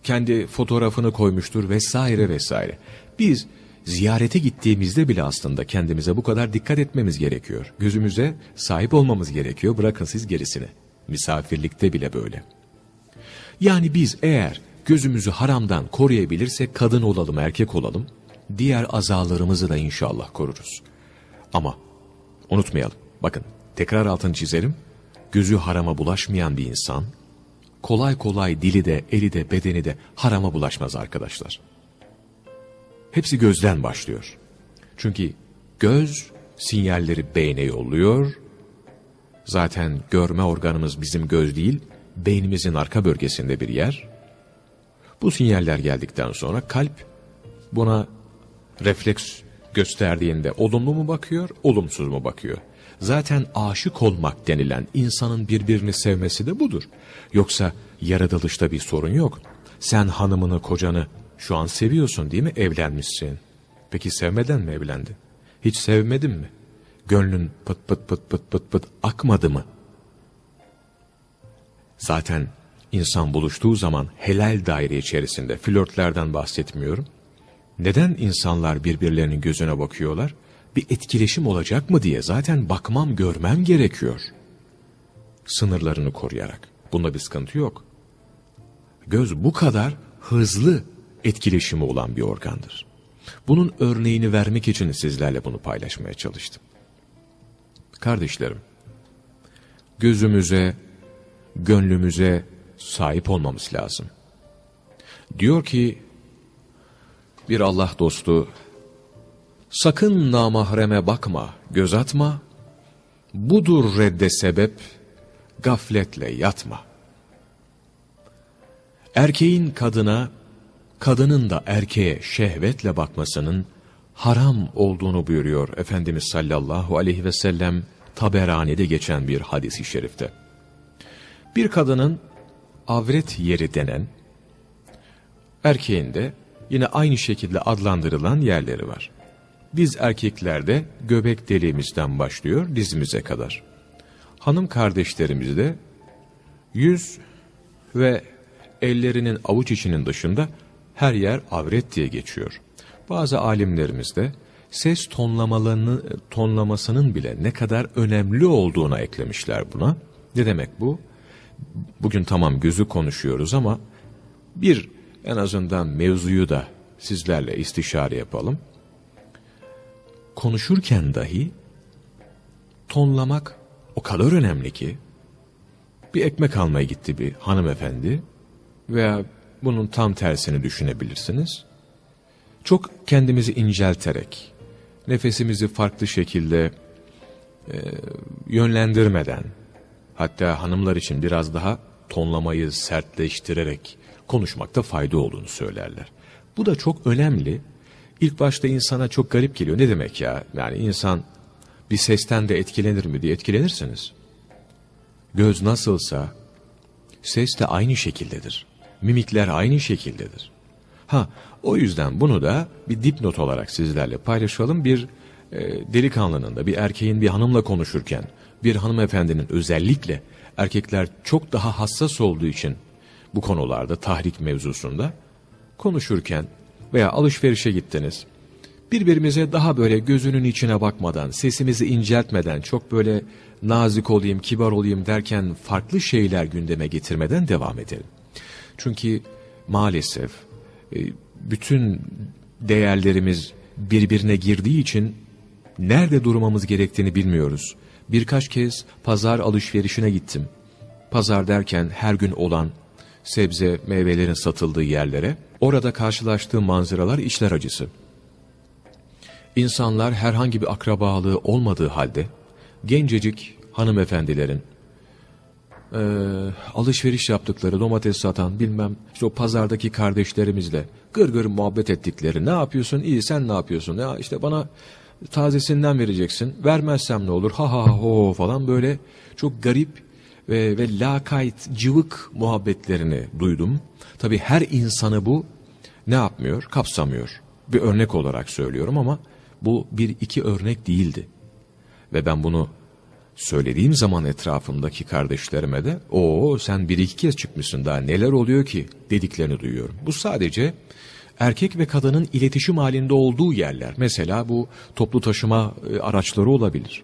kendi fotoğrafını koymuştur vesaire vesaire. Biz ziyarete gittiğimizde bile aslında kendimize bu kadar dikkat etmemiz gerekiyor. Gözümüze sahip olmamız gerekiyor. Bırakın siz gerisini. Misafirlikte bile böyle. Yani biz eğer gözümüzü haramdan koruyabilirsek kadın olalım, erkek olalım, diğer azalarımızı da inşallah koruruz. Ama unutmayalım, bakın tekrar altını çizerim, gözü harama bulaşmayan bir insan, kolay kolay dili de, eli de, bedeni de harama bulaşmaz arkadaşlar. Hepsi gözden başlıyor. Çünkü göz sinyalleri beyne yolluyor. Zaten görme organımız bizim göz değil, beynimizin arka bölgesinde bir yer. Bu sinyaller geldikten sonra kalp buna refleks gösterdiğinde olumlu mu bakıyor, olumsuz mu bakıyor? Zaten aşık olmak denilen insanın birbirini sevmesi de budur. Yoksa yaratılışta bir sorun yok. Sen hanımını, kocanı şu an seviyorsun değil mi? Evlenmişsin. Peki sevmeden mi evlendin? Hiç sevmedin mi? Gönlün pıt pıt pıt pıt pıt pıt akmadı mı? Zaten insan buluştuğu zaman helal daire içerisinde flörtlerden bahsetmiyorum. Neden insanlar birbirlerinin gözüne bakıyorlar? Bir etkileşim olacak mı diye zaten bakmam görmem gerekiyor. Sınırlarını koruyarak. Bunda bir sıkıntı yok. Göz bu kadar hızlı etkileşimi olan bir organdır. Bunun örneğini vermek için sizlerle bunu paylaşmaya çalıştım. Kardeşlerim, gözümüze, gönlümüze sahip olmamız lazım. Diyor ki bir Allah dostu, sakın namahreme bakma, göz atma, budur redde sebep, gafletle yatma. Erkeğin kadına, kadının da erkeğe şehvetle bakmasının haram olduğunu buyuruyor Efendimiz sallallahu aleyhi ve sellem Taberani'de geçen bir hadisi şerifte. Bir kadının avret yeri denen, erkeğin de yine aynı şekilde adlandırılan yerleri var. Biz erkeklerde göbek deliğimizden başlıyor dizimize kadar. Hanım kardeşlerimiz de yüz ve ellerinin avuç içinin dışında her yer avret diye geçiyor. Bazı alimlerimiz de ses tonlamalarını, tonlamasının bile ne kadar önemli olduğuna eklemişler buna. Ne demek bu? Bugün tamam gözü konuşuyoruz ama bir en azından mevzuyu da sizlerle istişare yapalım. Konuşurken dahi tonlamak o kadar önemli ki bir ekmek almaya gitti bir hanımefendi veya bunun tam tersini düşünebilirsiniz. Çok kendimizi incelterek, nefesimizi farklı şekilde e, yönlendirmeden, hatta hanımlar için biraz daha tonlamayı sertleştirerek konuşmakta fayda olduğunu söylerler. Bu da çok önemli. İlk başta insana çok garip geliyor. Ne demek ya? Yani insan bir sesten de etkilenir mi diye etkilenirsiniz. Göz nasılsa ses de aynı şekildedir. Mimikler aynı şekildedir. Ha o yüzden bunu da bir dipnot olarak sizlerle paylaşalım. Bir e, delikanlının da bir erkeğin bir hanımla konuşurken bir hanımefendinin özellikle erkekler çok daha hassas olduğu için bu konularda tahrik mevzusunda konuşurken veya alışverişe gittiniz. Birbirimize daha böyle gözünün içine bakmadan, sesimizi inceltmeden, çok böyle nazik olayım, kibar olayım derken farklı şeyler gündeme getirmeden devam edelim. Çünkü maalesef e, bütün değerlerimiz birbirine girdiği için nerede durmamız gerektiğini bilmiyoruz. Birkaç kez pazar alışverişine gittim. Pazar derken her gün olan sebze, meyvelerin satıldığı yerlere, orada karşılaştığım manzaralar içler acısı. İnsanlar herhangi bir akrabalığı olmadığı halde, gencecik hanımefendilerin, e, alışveriş yaptıkları domates satan bilmem işte o pazardaki kardeşlerimizle gır gır muhabbet ettikleri ne yapıyorsun? İyi sen ne yapıyorsun? Ya işte bana tazesinden vereceksin vermezsem ne olur? Ha ha ho falan böyle çok garip ve, ve lakayt cıvık muhabbetlerini duydum. Tabi her insanı bu ne yapmıyor? Kapsamıyor. Bir örnek olarak söylüyorum ama bu bir iki örnek değildi. Ve ben bunu söylediğim zaman etrafımdaki kardeşlerime de o sen bir iki kez çıkmışsın daha neler oluyor ki dediklerini duyuyorum. Bu sadece erkek ve kadının iletişim halinde olduğu yerler. Mesela bu toplu taşıma e, araçları olabilir.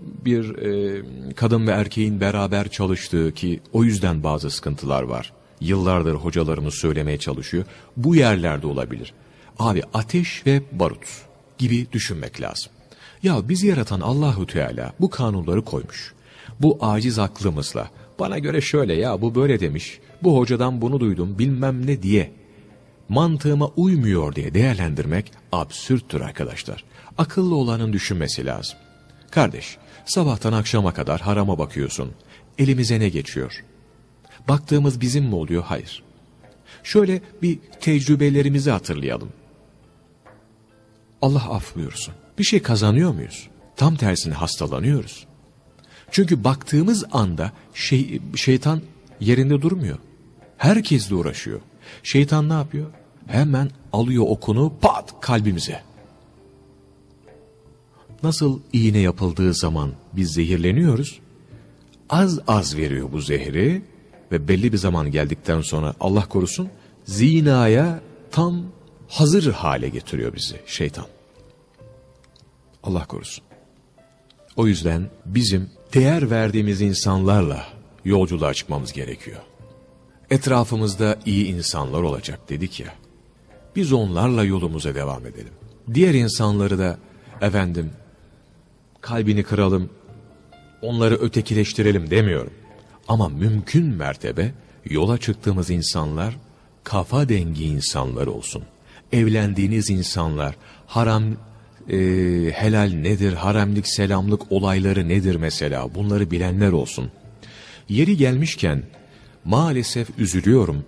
Bir e, kadın ve erkeğin beraber çalıştığı ki o yüzden bazı sıkıntılar var. Yıllardır hocalarımız söylemeye çalışıyor. Bu yerlerde olabilir. Abi ateş ve barut gibi düşünmek lazım. Ya bizi yaratan Allahu Teala bu kanunları koymuş. Bu aciz aklımızla bana göre şöyle ya bu böyle demiş. Bu hocadan bunu duydum bilmem ne diye mantığıma uymuyor diye değerlendirmek absürttür arkadaşlar. Akıllı olanın düşünmesi lazım. Kardeş, sabahtan akşama kadar harama bakıyorsun. Elimize ne geçiyor? Baktığımız bizim mi oluyor? Hayır. Şöyle bir tecrübelerimizi hatırlayalım. Allah af. Bir şey kazanıyor muyuz? Tam tersine hastalanıyoruz. Çünkü baktığımız anda şey, şeytan yerinde durmuyor. Herkesle uğraşıyor. Şeytan ne yapıyor? Hemen alıyor okunu pat kalbimize. Nasıl iğne yapıldığı zaman biz zehirleniyoruz. Az az veriyor bu zehri ve belli bir zaman geldikten sonra Allah korusun zinaya tam hazır hale getiriyor bizi şeytan. Allah korusun. O yüzden bizim değer verdiğimiz insanlarla yolculuğa çıkmamız gerekiyor. Etrafımızda iyi insanlar olacak dedik ya. Biz onlarla yolumuza devam edelim. Diğer insanları da efendim kalbini kıralım, onları ötekileştirelim demiyorum. Ama mümkün mertebe yola çıktığımız insanlar kafa dengi insanlar olsun. Evlendiğiniz insanlar haram e, helal nedir, haramlık selamlık olayları nedir mesela bunları bilenler olsun. Yeri gelmişken maalesef üzülüyorum.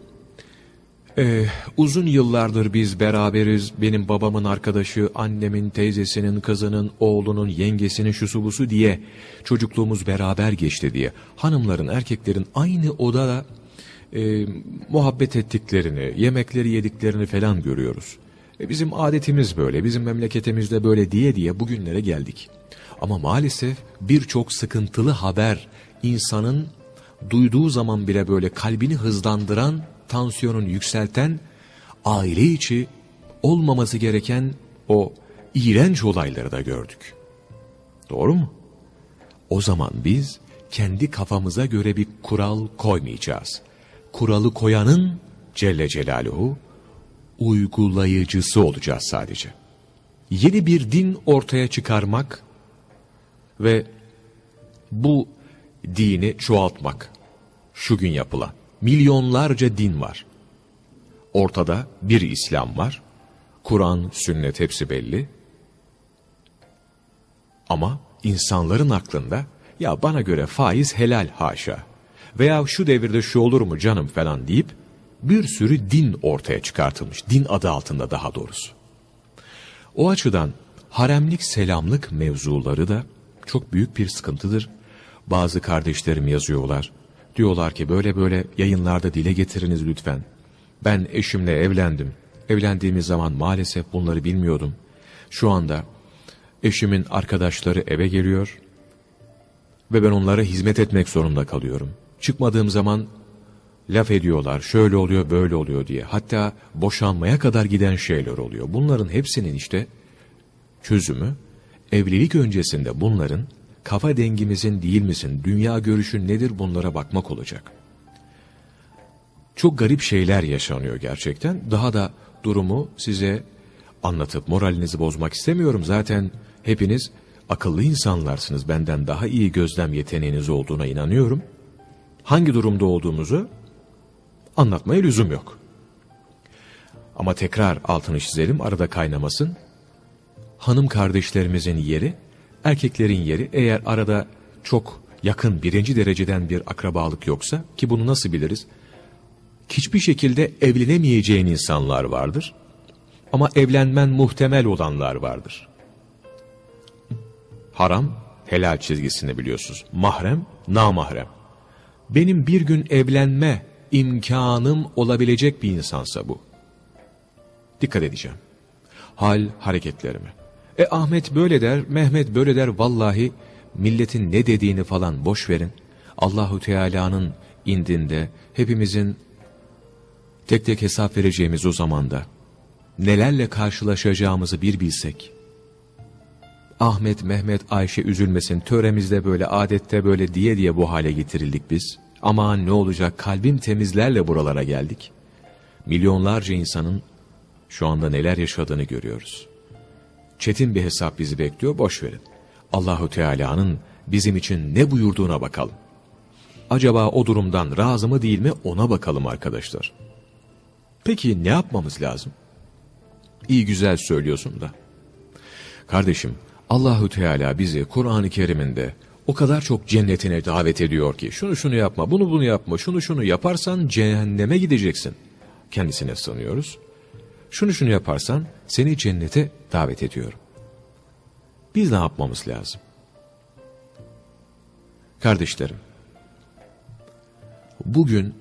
Ee, uzun yıllardır biz beraberiz. Benim babamın arkadaşı, annemin, teyzesinin, kızının, oğlunun, yengesinin şusu busu diye çocukluğumuz beraber geçti diye. Hanımların, erkeklerin aynı odada e, muhabbet ettiklerini, yemekleri yediklerini falan görüyoruz. E, bizim adetimiz böyle, bizim memleketimizde böyle diye diye bugünlere geldik. Ama maalesef birçok sıkıntılı haber insanın duyduğu zaman bile böyle kalbini hızlandıran, tansiyonun yükselten, aile içi olmaması gereken o iğrenç olayları da gördük. Doğru mu? O zaman biz kendi kafamıza göre bir kural koymayacağız. Kuralı koyanın Celle Celaluhu uygulayıcısı olacağız sadece. Yeni bir din ortaya çıkarmak ve bu dini çoğaltmak. Şu gün yapılan. Milyonlarca din var. Ortada bir İslam var. Kur'an, sünnet hepsi belli. Ama insanların aklında ya bana göre faiz helal haşa veya şu devirde şu olur mu canım falan deyip bir sürü din ortaya çıkartılmış. Din adı altında daha doğrusu. O açıdan haremlik selamlık mevzuları da çok büyük bir sıkıntıdır. Bazı kardeşlerim yazıyorlar. Diyorlar ki böyle böyle yayınlarda dile getiriniz lütfen. Ben eşimle evlendim. Evlendiğimiz zaman maalesef bunları bilmiyordum. Şu anda eşimin arkadaşları eve geliyor ve ben onlara hizmet etmek zorunda kalıyorum. Çıkmadığım zaman laf ediyorlar, şöyle oluyor, böyle oluyor diye. Hatta boşanmaya kadar giden şeyler oluyor. Bunların hepsinin işte çözümü, evlilik öncesinde bunların kafa dengimizin değil misin, dünya görüşün nedir bunlara bakmak olacak. Çok garip şeyler yaşanıyor gerçekten. Daha da durumu size anlatıp moralinizi bozmak istemiyorum. Zaten hepiniz akıllı insanlarsınız. Benden daha iyi gözlem yeteneğiniz olduğuna inanıyorum. Hangi durumda olduğumuzu anlatmaya lüzum yok. Ama tekrar altını çizelim arada kaynamasın. Hanım kardeşlerimizin yeri, erkeklerin yeri eğer arada çok yakın birinci dereceden bir akrabalık yoksa ki bunu nasıl biliriz? Hiçbir şekilde evlenemeyeceğin insanlar vardır. Ama evlenmen muhtemel olanlar vardır. Haram, helal çizgisini biliyorsunuz. Mahrem, namahrem. Benim bir gün evlenme imkanım olabilecek bir insansa bu. Dikkat edeceğim. Hal hareketlerime. E Ahmet böyle der, Mehmet böyle der. Vallahi milletin ne dediğini falan boş verin. Allahu Teala'nın indinde hepimizin tek tek hesap vereceğimiz o zamanda nelerle karşılaşacağımızı bir bilsek. Ahmet, Mehmet, Ayşe üzülmesin, töremizde böyle, adette böyle diye diye bu hale getirildik biz. Ama ne olacak kalbim temizlerle buralara geldik. Milyonlarca insanın şu anda neler yaşadığını görüyoruz. Çetin bir hesap bizi bekliyor, boş verin. Allahu Teala'nın bizim için ne buyurduğuna bakalım. Acaba o durumdan razı mı değil mi ona bakalım arkadaşlar. Peki ne yapmamız lazım? İyi güzel söylüyorsun da. Kardeşim Allahu Teala bizi Kur'an-ı Kerim'inde o kadar çok cennetine davet ediyor ki şunu şunu yapma, bunu bunu yapma, şunu şunu yaparsan cehenneme gideceksin. Kendisine sanıyoruz. Şunu şunu yaparsan seni cennete davet ediyorum. Biz ne yapmamız lazım? Kardeşlerim, bugün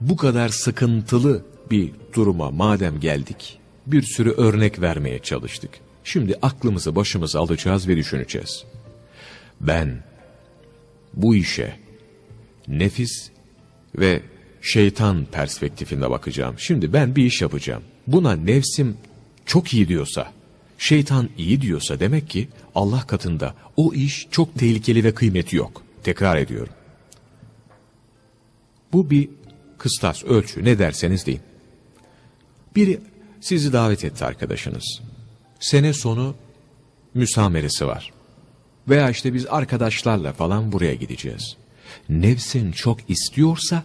bu kadar sıkıntılı bir duruma madem geldik, bir sürü örnek vermeye çalıştık. Şimdi aklımızı başımıza alacağız ve düşüneceğiz. Ben bu işe nefis ve şeytan perspektifinde bakacağım. Şimdi ben bir iş yapacağım. Buna nefsim çok iyi diyorsa, şeytan iyi diyorsa demek ki Allah katında o iş çok tehlikeli ve kıymeti yok. Tekrar ediyorum. Bu bir kıstas, ölçü ne derseniz deyin. Biri sizi davet etti arkadaşınız. Sene sonu müsameresi var. Veya işte biz arkadaşlarla falan buraya gideceğiz. Nefsin çok istiyorsa,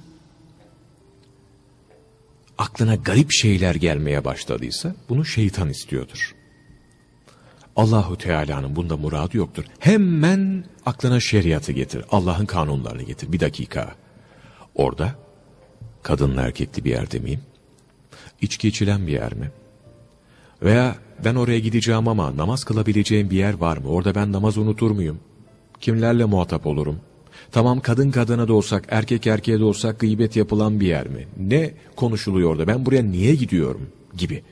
aklına garip şeyler gelmeye başladıysa bunu şeytan istiyordur. Allahu Teala'nın bunda muradı yoktur. Hemen aklına şeriatı getir. Allah'ın kanunlarını getir. Bir dakika. Orada kadınlı erkekli bir yerde miyim? İçki içilen bir yer mi? Veya ben oraya gideceğim ama namaz kılabileceğim bir yer var mı? Orada ben namaz unutur muyum? Kimlerle muhatap olurum? Tamam kadın kadına da olsak, erkek erkeğe de olsak gıybet yapılan bir yer mi? Ne konuşuluyor orada? Ben buraya niye gidiyorum? Gibi.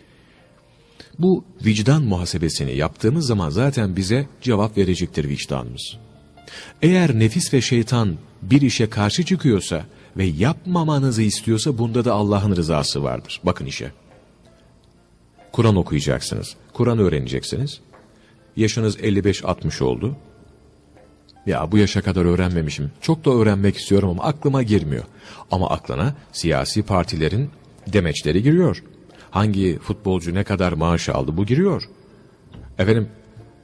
Bu vicdan muhasebesini yaptığımız zaman zaten bize cevap verecektir vicdanımız. Eğer nefis ve şeytan bir işe karşı çıkıyorsa ve yapmamanızı istiyorsa bunda da Allah'ın rızası vardır. Bakın işe. Kur'an okuyacaksınız. Kur'an öğreneceksiniz. Yaşınız 55-60 oldu. Ya bu yaşa kadar öğrenmemişim. Çok da öğrenmek istiyorum ama aklıma girmiyor. Ama aklına siyasi partilerin demeçleri giriyor. Hangi futbolcu ne kadar maaş aldı bu giriyor. Efendim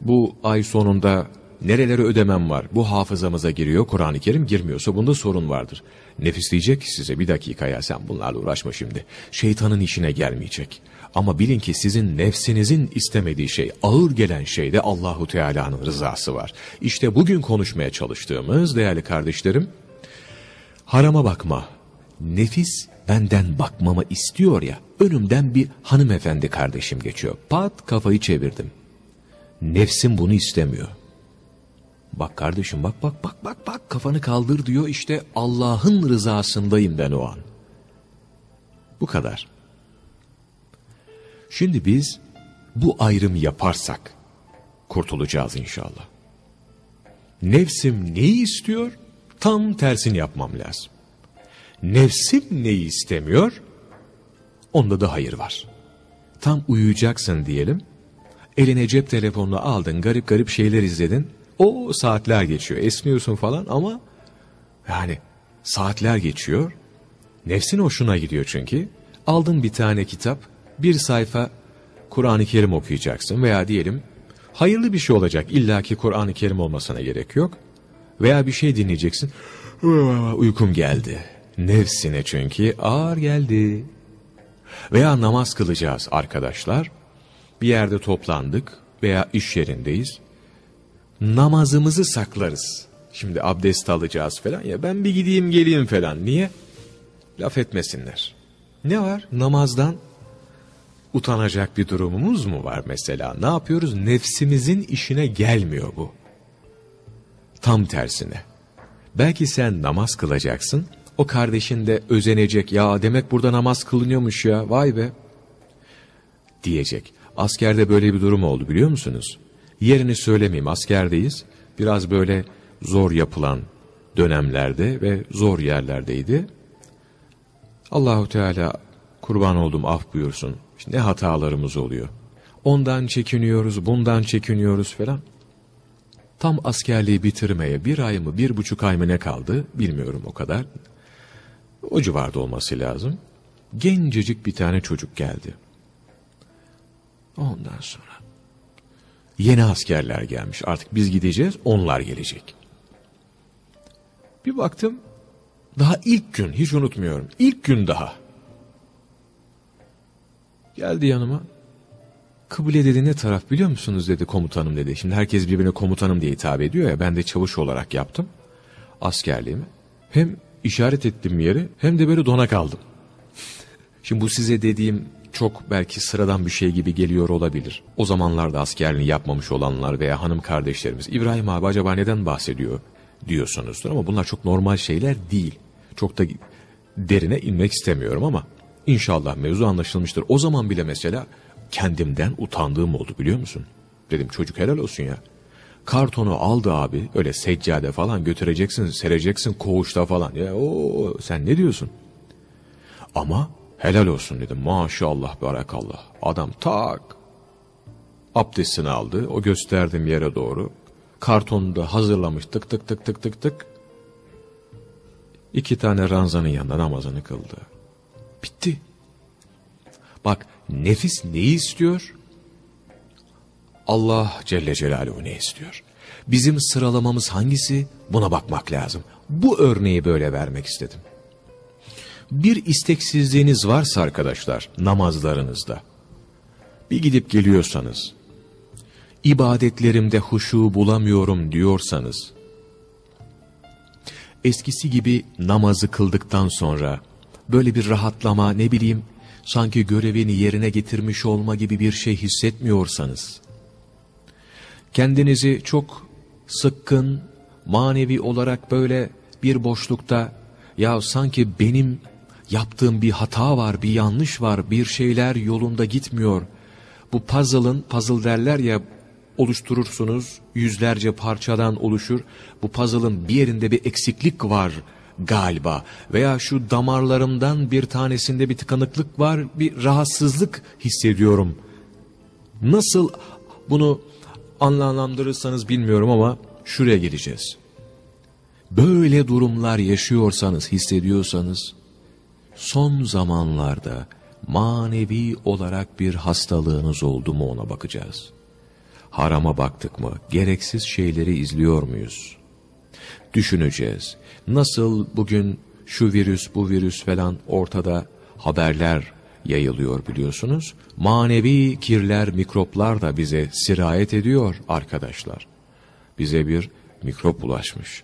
bu ay sonunda nerelere ödemem var bu hafızamıza giriyor Kur'an-ı Kerim girmiyorsa bunda sorun vardır. Nefis diyecek ki size bir dakika ya sen bunlarla uğraşma şimdi. Şeytanın işine gelmeyecek. Ama bilin ki sizin nefsinizin istemediği şey, ağır gelen şeyde Allahu Teala'nın rızası var. İşte bugün konuşmaya çalıştığımız değerli kardeşlerim, harama bakma. Nefis benden bakmamı istiyor ya, önümden bir hanımefendi kardeşim geçiyor. Pat kafayı çevirdim. Nefsim bunu istemiyor. Bak kardeşim bak bak bak bak bak kafanı kaldır diyor işte Allah'ın rızasındayım ben o an. Bu kadar. Şimdi biz bu ayrım yaparsak kurtulacağız inşallah. Nefsim neyi istiyor? Tam tersini yapmam lazım. Nefsim neyi istemiyor? Onda da hayır var. Tam uyuyacaksın diyelim. Eline cep telefonunu aldın, garip garip şeyler izledin. O saatler geçiyor, esniyorsun falan ama yani saatler geçiyor. Nefsin hoşuna gidiyor çünkü. Aldın bir tane kitap, bir sayfa Kur'an-ı Kerim okuyacaksın veya diyelim hayırlı bir şey olacak. İlla ki Kur'an-ı Kerim olmasına gerek yok. Veya bir şey dinleyeceksin. Uykum geldi. Nefsine çünkü ağır geldi. Veya namaz kılacağız arkadaşlar. Bir yerde toplandık veya iş yerindeyiz. Namazımızı saklarız. Şimdi abdest alacağız falan ya ben bir gideyim geleyim falan. Niye? Laf etmesinler. Ne var? Namazdan utanacak bir durumumuz mu var mesela? Ne yapıyoruz? Nefsimizin işine gelmiyor bu. Tam tersine. Belki sen namaz kılacaksın, o kardeşin de özenecek. Ya demek burada namaz kılınıyormuş ya, vay be. Diyecek. Askerde böyle bir durum oldu biliyor musunuz? Yerini söylemeyeyim, askerdeyiz. Biraz böyle zor yapılan dönemlerde ve zor yerlerdeydi. Allahu Teala kurban oldum af buyursun. İşte ne hatalarımız oluyor. Ondan çekiniyoruz, bundan çekiniyoruz falan. Tam askerliği bitirmeye bir ay mı, bir buçuk ay mı ne kaldı bilmiyorum o kadar. O civarda olması lazım. Gencecik bir tane çocuk geldi. Ondan sonra yeni askerler gelmiş. Artık biz gideceğiz, onlar gelecek. Bir baktım, daha ilk gün, hiç unutmuyorum. İlk gün daha. Geldi yanıma. Kıble dedi ne taraf biliyor musunuz dedi komutanım dedi. Şimdi herkes birbirine komutanım diye hitap ediyor ya ben de çavuş olarak yaptım askerliğimi. Hem işaret ettim yeri hem de böyle dona kaldım. Şimdi bu size dediğim çok belki sıradan bir şey gibi geliyor olabilir. O zamanlarda askerliğini yapmamış olanlar veya hanım kardeşlerimiz İbrahim abi acaba neden bahsediyor diyorsunuzdur ama bunlar çok normal şeyler değil. Çok da derine inmek istemiyorum ama inşallah mevzu anlaşılmıştır. O zaman bile mesela kendimden utandığım oldu biliyor musun? Dedim çocuk helal olsun ya. Kartonu aldı abi öyle seccade falan götüreceksin sereceksin koğuşta falan. Ya o sen ne diyorsun? Ama helal olsun dedim maşallah barakallah. Adam tak abdestini aldı o gösterdiğim yere doğru. Kartonu da hazırlamış tık tık tık tık tık tık. İki tane ranzanın yanında namazını kıldı. Bitti. Bak nefis neyi istiyor? Allah Celle Celaluhu ne istiyor? Bizim sıralamamız hangisi? Buna bakmak lazım. Bu örneği böyle vermek istedim. Bir isteksizliğiniz varsa arkadaşlar namazlarınızda, bir gidip geliyorsanız, ibadetlerimde huşu bulamıyorum diyorsanız, eskisi gibi namazı kıldıktan sonra, böyle bir rahatlama ne bileyim, sanki görevini yerine getirmiş olma gibi bir şey hissetmiyorsanız, kendinizi çok sıkkın, manevi olarak böyle bir boşlukta, ya sanki benim yaptığım bir hata var, bir yanlış var, bir şeyler yolunda gitmiyor. Bu puzzle'ın, puzzle derler ya, oluşturursunuz, yüzlerce parçadan oluşur. Bu puzzle'ın bir yerinde bir eksiklik var galiba. Veya şu damarlarımdan bir tanesinde bir tıkanıklık var, bir rahatsızlık hissediyorum. Nasıl bunu anlamlandırırsanız bilmiyorum ama şuraya geleceğiz. Böyle durumlar yaşıyorsanız, hissediyorsanız, son zamanlarda manevi olarak bir hastalığınız oldu mu ona bakacağız. Harama baktık mı, gereksiz şeyleri izliyor muyuz? Düşüneceğiz. Nasıl bugün şu virüs, bu virüs falan ortada haberler yayılıyor biliyorsunuz. Manevi kirler, mikroplar da bize sirayet ediyor arkadaşlar. Bize bir mikrop ulaşmış.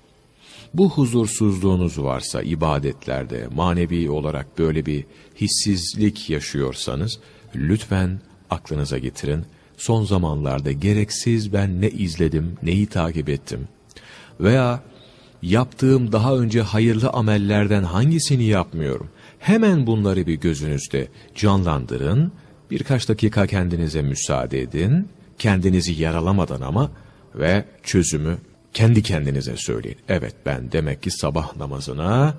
Bu huzursuzluğunuz varsa ibadetlerde manevi olarak böyle bir hissizlik yaşıyorsanız lütfen aklınıza getirin. Son zamanlarda gereksiz ben ne izledim, neyi takip ettim veya yaptığım daha önce hayırlı amellerden hangisini yapmıyorum? Hemen bunları bir gözünüzde canlandırın, birkaç dakika kendinize müsaade edin, kendinizi yaralamadan ama ve çözümü kendi kendinize söyleyin. Evet ben demek ki sabah namazına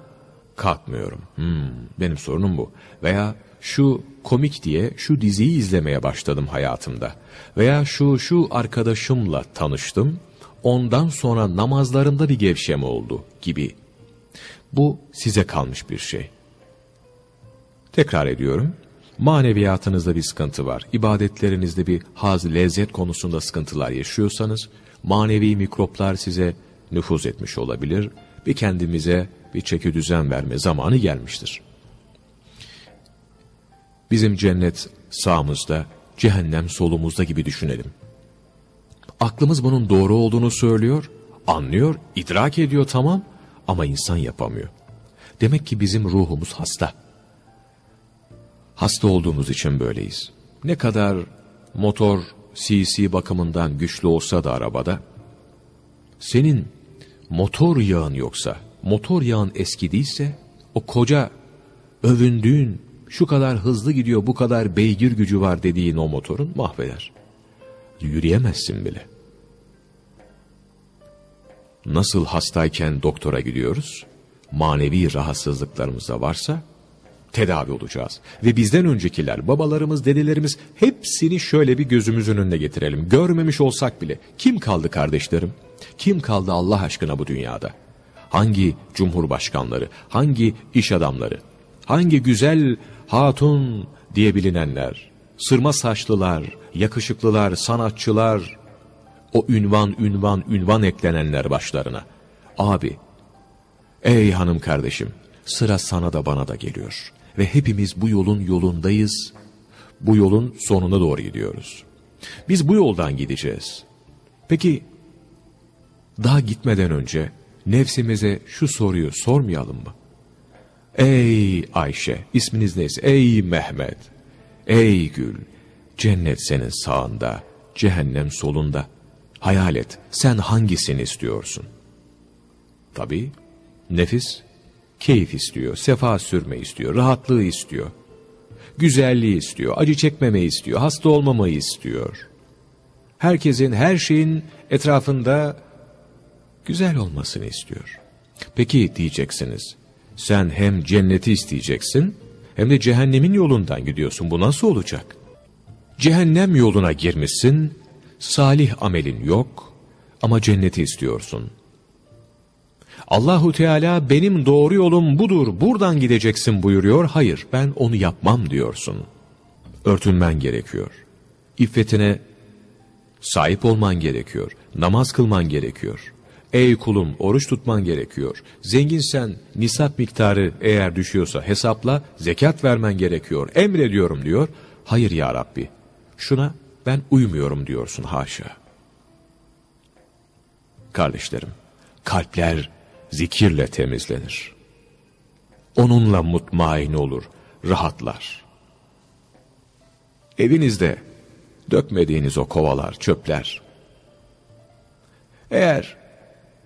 kalkmıyorum. Hmm, benim sorunum bu. Veya şu komik diye şu diziyi izlemeye başladım hayatımda. Veya şu şu arkadaşımla tanıştım. Ondan sonra namazlarımda bir gevşeme oldu gibi. Bu size kalmış bir şey. Tekrar ediyorum. Maneviyatınızda bir sıkıntı var. İbadetlerinizde bir haz, lezzet konusunda sıkıntılar yaşıyorsanız, manevi mikroplar size nüfuz etmiş olabilir. Bir kendimize bir çeki düzen verme zamanı gelmiştir. Bizim cennet sağımızda, cehennem solumuzda gibi düşünelim. Aklımız bunun doğru olduğunu söylüyor, anlıyor, idrak ediyor tamam ama insan yapamıyor. Demek ki bizim ruhumuz hasta. Hasta olduğumuz için böyleyiz. Ne kadar motor CC bakımından güçlü olsa da arabada, senin motor yağın yoksa, motor yağın eski değilse, o koca övündüğün, şu kadar hızlı gidiyor, bu kadar beygir gücü var dediğin o motorun mahveder. Yürüyemezsin bile. Nasıl hastayken doktora gidiyoruz? Manevi rahatsızlıklarımız da varsa tedavi olacağız. Ve bizden öncekiler, babalarımız, dedelerimiz hepsini şöyle bir gözümüzün önüne getirelim. Görmemiş olsak bile kim kaldı kardeşlerim? Kim kaldı Allah aşkına bu dünyada? Hangi cumhurbaşkanları, hangi iş adamları, hangi güzel hatun diye bilinenler, sırma saçlılar, yakışıklılar, sanatçılar, o ünvan, ünvan, ünvan eklenenler başlarına. Abi, ey hanım kardeşim, sıra sana da bana da geliyor ve hepimiz bu yolun yolundayız. Bu yolun sonuna doğru gidiyoruz. Biz bu yoldan gideceğiz. Peki daha gitmeden önce nefsimize şu soruyu sormayalım mı? Ey Ayşe, isminiz neyse, ey Mehmet, Ey gül, cennet senin sağında, cehennem solunda. Hayal et, sen hangisini istiyorsun? Tabi, nefis, keyif istiyor, sefa sürme istiyor, rahatlığı istiyor. Güzelliği istiyor, acı çekmemeyi istiyor, hasta olmamayı istiyor. Herkesin, her şeyin etrafında güzel olmasını istiyor. Peki diyeceksiniz, sen hem cenneti isteyeceksin, hem de cehennemin yolundan gidiyorsun. Bu nasıl olacak? Cehennem yoluna girmişsin, salih amelin yok ama cenneti istiyorsun. Allahu Teala benim doğru yolum budur, buradan gideceksin buyuruyor. Hayır, ben onu yapmam diyorsun. Örtünmen gerekiyor. İffetine sahip olman gerekiyor. Namaz kılman gerekiyor. Ey kulum oruç tutman gerekiyor. Zenginsen nisap miktarı eğer düşüyorsa hesapla zekat vermen gerekiyor. Emrediyorum diyor. Hayır ya Rabbi şuna ben uymuyorum diyorsun haşa. Kardeşlerim kalpler zikirle temizlenir. Onunla mutmain olur, rahatlar. Evinizde dökmediğiniz o kovalar, çöpler. Eğer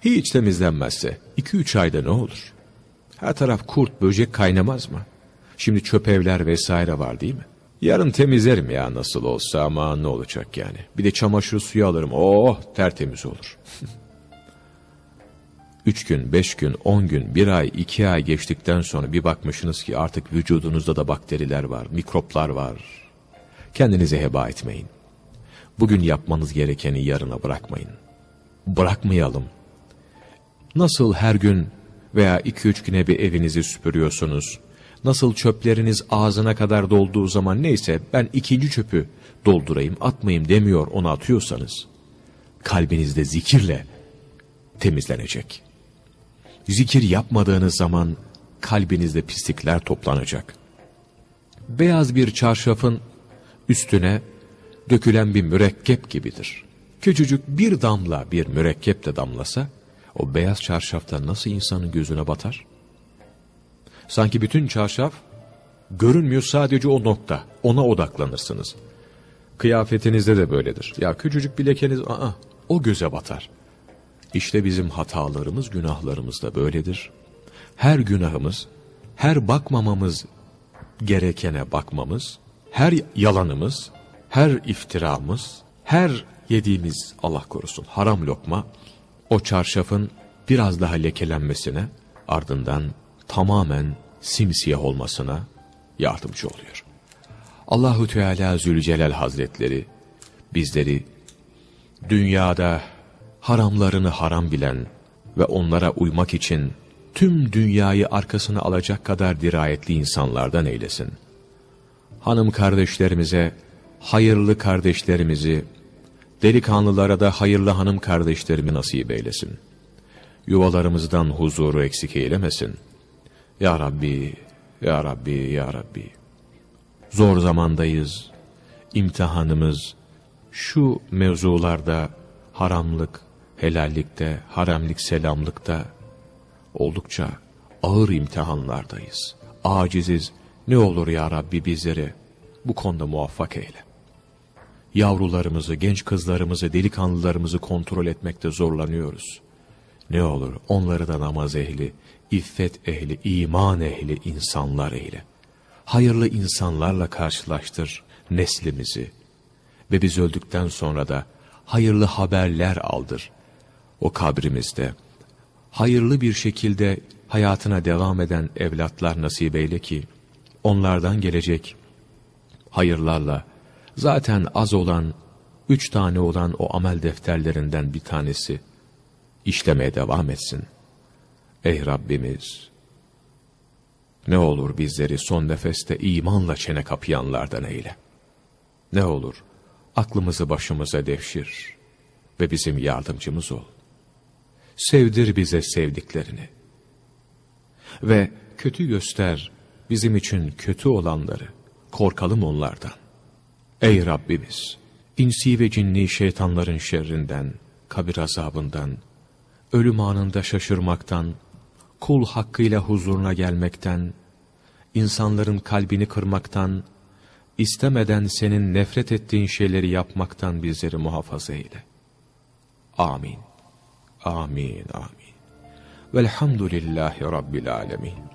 hiç temizlenmezse iki üç ayda ne olur? Her taraf kurt, böcek kaynamaz mı? Şimdi çöp evler vesaire var değil mi? Yarın temizlerim ya nasıl olsa ama ne olacak yani. Bir de çamaşır suyu alırım. Oh tertemiz olur. Üç gün, beş gün, on gün, bir ay, iki ay geçtikten sonra bir bakmışsınız ki artık vücudunuzda da bakteriler var, mikroplar var. Kendinizi heba etmeyin. Bugün yapmanız gerekeni yarına bırakmayın. Bırakmayalım. Nasıl her gün veya iki üç güne bir evinizi süpürüyorsunuz, nasıl çöpleriniz ağzına kadar dolduğu zaman neyse ben ikinci çöpü doldurayım, atmayayım demiyor onu atıyorsanız, kalbinizde zikirle temizlenecek. Zikir yapmadığınız zaman kalbinizde pislikler toplanacak. Beyaz bir çarşafın üstüne dökülen bir mürekkep gibidir. Küçücük bir damla bir mürekkep de damlasa, o beyaz çarşafta nasıl insanın gözüne batar? Sanki bütün çarşaf görünmüyor sadece o nokta. Ona odaklanırsınız. Kıyafetinizde de böyledir. Ya küçücük bir lekeniz aa, o göze batar. İşte bizim hatalarımız, günahlarımız da böyledir. Her günahımız, her bakmamamız gerekene bakmamız, her yalanımız, her iftiramız, her yediğimiz Allah korusun haram lokma o çarşafın biraz daha lekelenmesine ardından tamamen simsiyah olmasına yardımcı oluyor. Allahu Teala Zülcelal Hazretleri bizleri dünyada haramlarını haram bilen ve onlara uymak için tüm dünyayı arkasına alacak kadar dirayetli insanlardan eylesin. Hanım kardeşlerimize, hayırlı kardeşlerimizi, delikanlılara da hayırlı hanım kardeşlerimi nasip eylesin. Yuvalarımızdan huzuru eksik eylemesin. Ya Rabbi, Ya Rabbi, Ya Rabbi. Zor zamandayız, imtihanımız şu mevzularda haramlık, helallikte, haremlik, selamlıkta oldukça ağır imtihanlardayız. Aciziz. Ne olur ya Rabbi bizleri bu konuda muvaffak eyle. Yavrularımızı, genç kızlarımızı, delikanlılarımızı kontrol etmekte zorlanıyoruz. Ne olur onları da namaz ehli, iffet ehli, iman ehli insanlar eyle. Hayırlı insanlarla karşılaştır neslimizi ve biz öldükten sonra da hayırlı haberler aldır o kabrimizde hayırlı bir şekilde hayatına devam eden evlatlar nasip eyle ki onlardan gelecek hayırlarla zaten az olan üç tane olan o amel defterlerinden bir tanesi işlemeye devam etsin. Ey Rabbimiz! Ne olur bizleri son nefeste imanla çene kapayanlardan eyle. Ne olur aklımızı başımıza devşir ve bizim yardımcımız ol. Sevdir bize sevdiklerini. Ve kötü göster bizim için kötü olanları. Korkalım onlardan. Ey Rabbimiz! insi ve cinni şeytanların şerrinden, kabir azabından, ölüm anında şaşırmaktan, kul hakkıyla huzuruna gelmekten, insanların kalbini kırmaktan, istemeden senin nefret ettiğin şeyleri yapmaktan bizleri muhafaza eyle. Amin. Amin, amin. Velhamdülillahi Rabbil alemin.